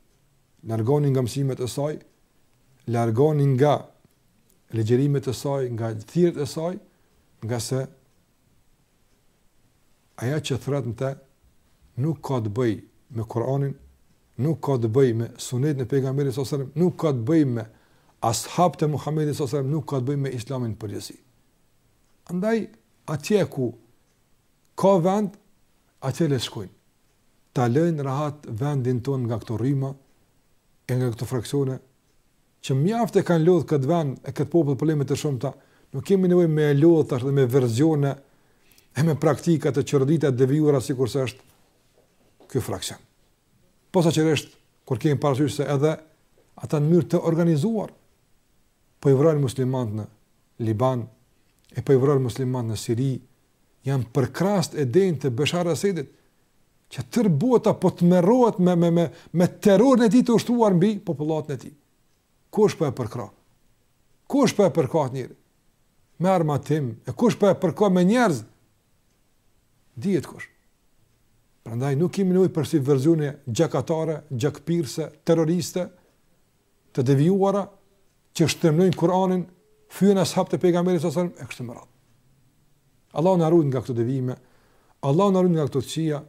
Largoni nga mësimet e saj, largoni nga ligjërimet e saj, nga thirrjet e saj, Ngase ajo që thërret në te nuk ka të bëj me Kuranin, nuk ka të bëj me sunetin e pejgamberit s.a.s. nuk ka të bëj me ashabët e Muhammedit s.a.s. nuk ka të bëj me islamin në përgjithësi. Andaj, atje ku ka vend, atje le të shkojnë. Ta lejnë rahat vendin tonë nga këto rryma, e nga këto fraksione, Që mjaft e kanë lodhë këtë vend e këtë popull problemet e shumta, nuk kemi nevojë me e lodhë tash edhe me versione e me praktika të çoroditura të devijuara sikurse është ky fraksion. Posaçërisht kur kemi parasysh se edhe ata në mënyrë të organizuar po i vrojnë muslimanët në Liban, e po i vrojnë muslimanët në Siri, janë përkrahësit e denjë të Bashar al-Assadit, që tërë bota po tmerrohet me me me me terrorin e tij të ushtruar mbi popullatën e tij. Kush po e përkrah? Kush po e përkrah atë njeri? Me armatim, e kush po e përkrah me njerëz? Dihet kush. Prandaj nuk kemi nevojë për ksi versione gjakatare, gjakpirse, terroriste, të devijuara që shtrembërojnë Kur'anin, fyejnë ashabët e pejgamberit sallallahu alajhi wasallam e kështu me radhë. Allahu na ruaj nga këto devijime, Allahu na ruaj nga këto çija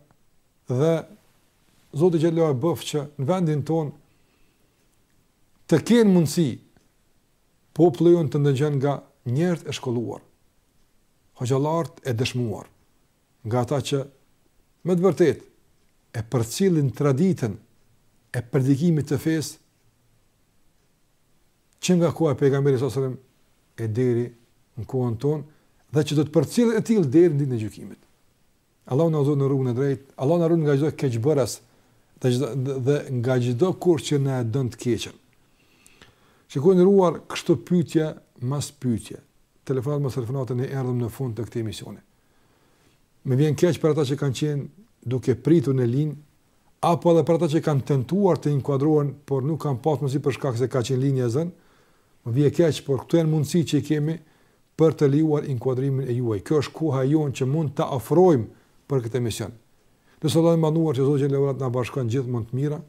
dhe Zoti xhelle e bëftë që në vendin tonë të kenë mundësi populli jonë të ndëgjojnë nga njerëzit e shkolluar, hoxhallarët e dëshmuar, nga ata që me të vërtetë e përcjellin traditën e predikimit të fesë që nga koha e pejgamberit sallallahu alajhi wasallam e deri në kohën tonë dhe që do të përcjellet e tillë deri në ditën e gjykimit. Allahu na udhëzoftë në rrugën e drejtë, Allahu na ruajt nga çdo keqbëras dhe çdo dhe nga çdokush që na e don të keqën. Shikues të nderuar kështu pyetje mas pyetje. Telefonat mas telefonate ne erdhëm në fund të këtij emisioni. Më vjen keq për ata që kanë qenë duke pritur në linjë, apo edhe për ata që kanë tentuar të inkuadrohen, por nuk kanë pas mundësi për shkak se ka qenë linja e zënë. Më vjen keq, por këto janë mundësitë që kemi për të lejuar inkuadrimin e juaj. Kjo është koha e jonë që mund të ofrojmë për këtë emision. Lus Zotin e Madhëruar që Zoti i Lartë na bashkon gjithmonë në të mira.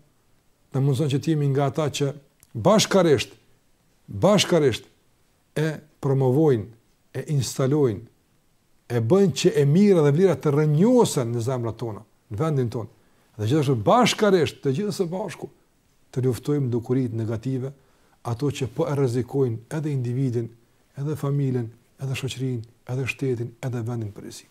Na mundëson që të jemi nga ata që bashkarisht bashkarisht e promovojnë, e instalojnë, e bëjnë që e mira dhe vlera të rrënjosen në zemrat tona, në vendin tonë. Dhe gjithashtu bashkarisht, të gjithë së bashku, të luftojmë dukuritë negative, ato që po e rrezikojnë edhe individin, edhe familjen, edhe shoqërinë, edhe shtetin, edhe vendin në përgjithësi.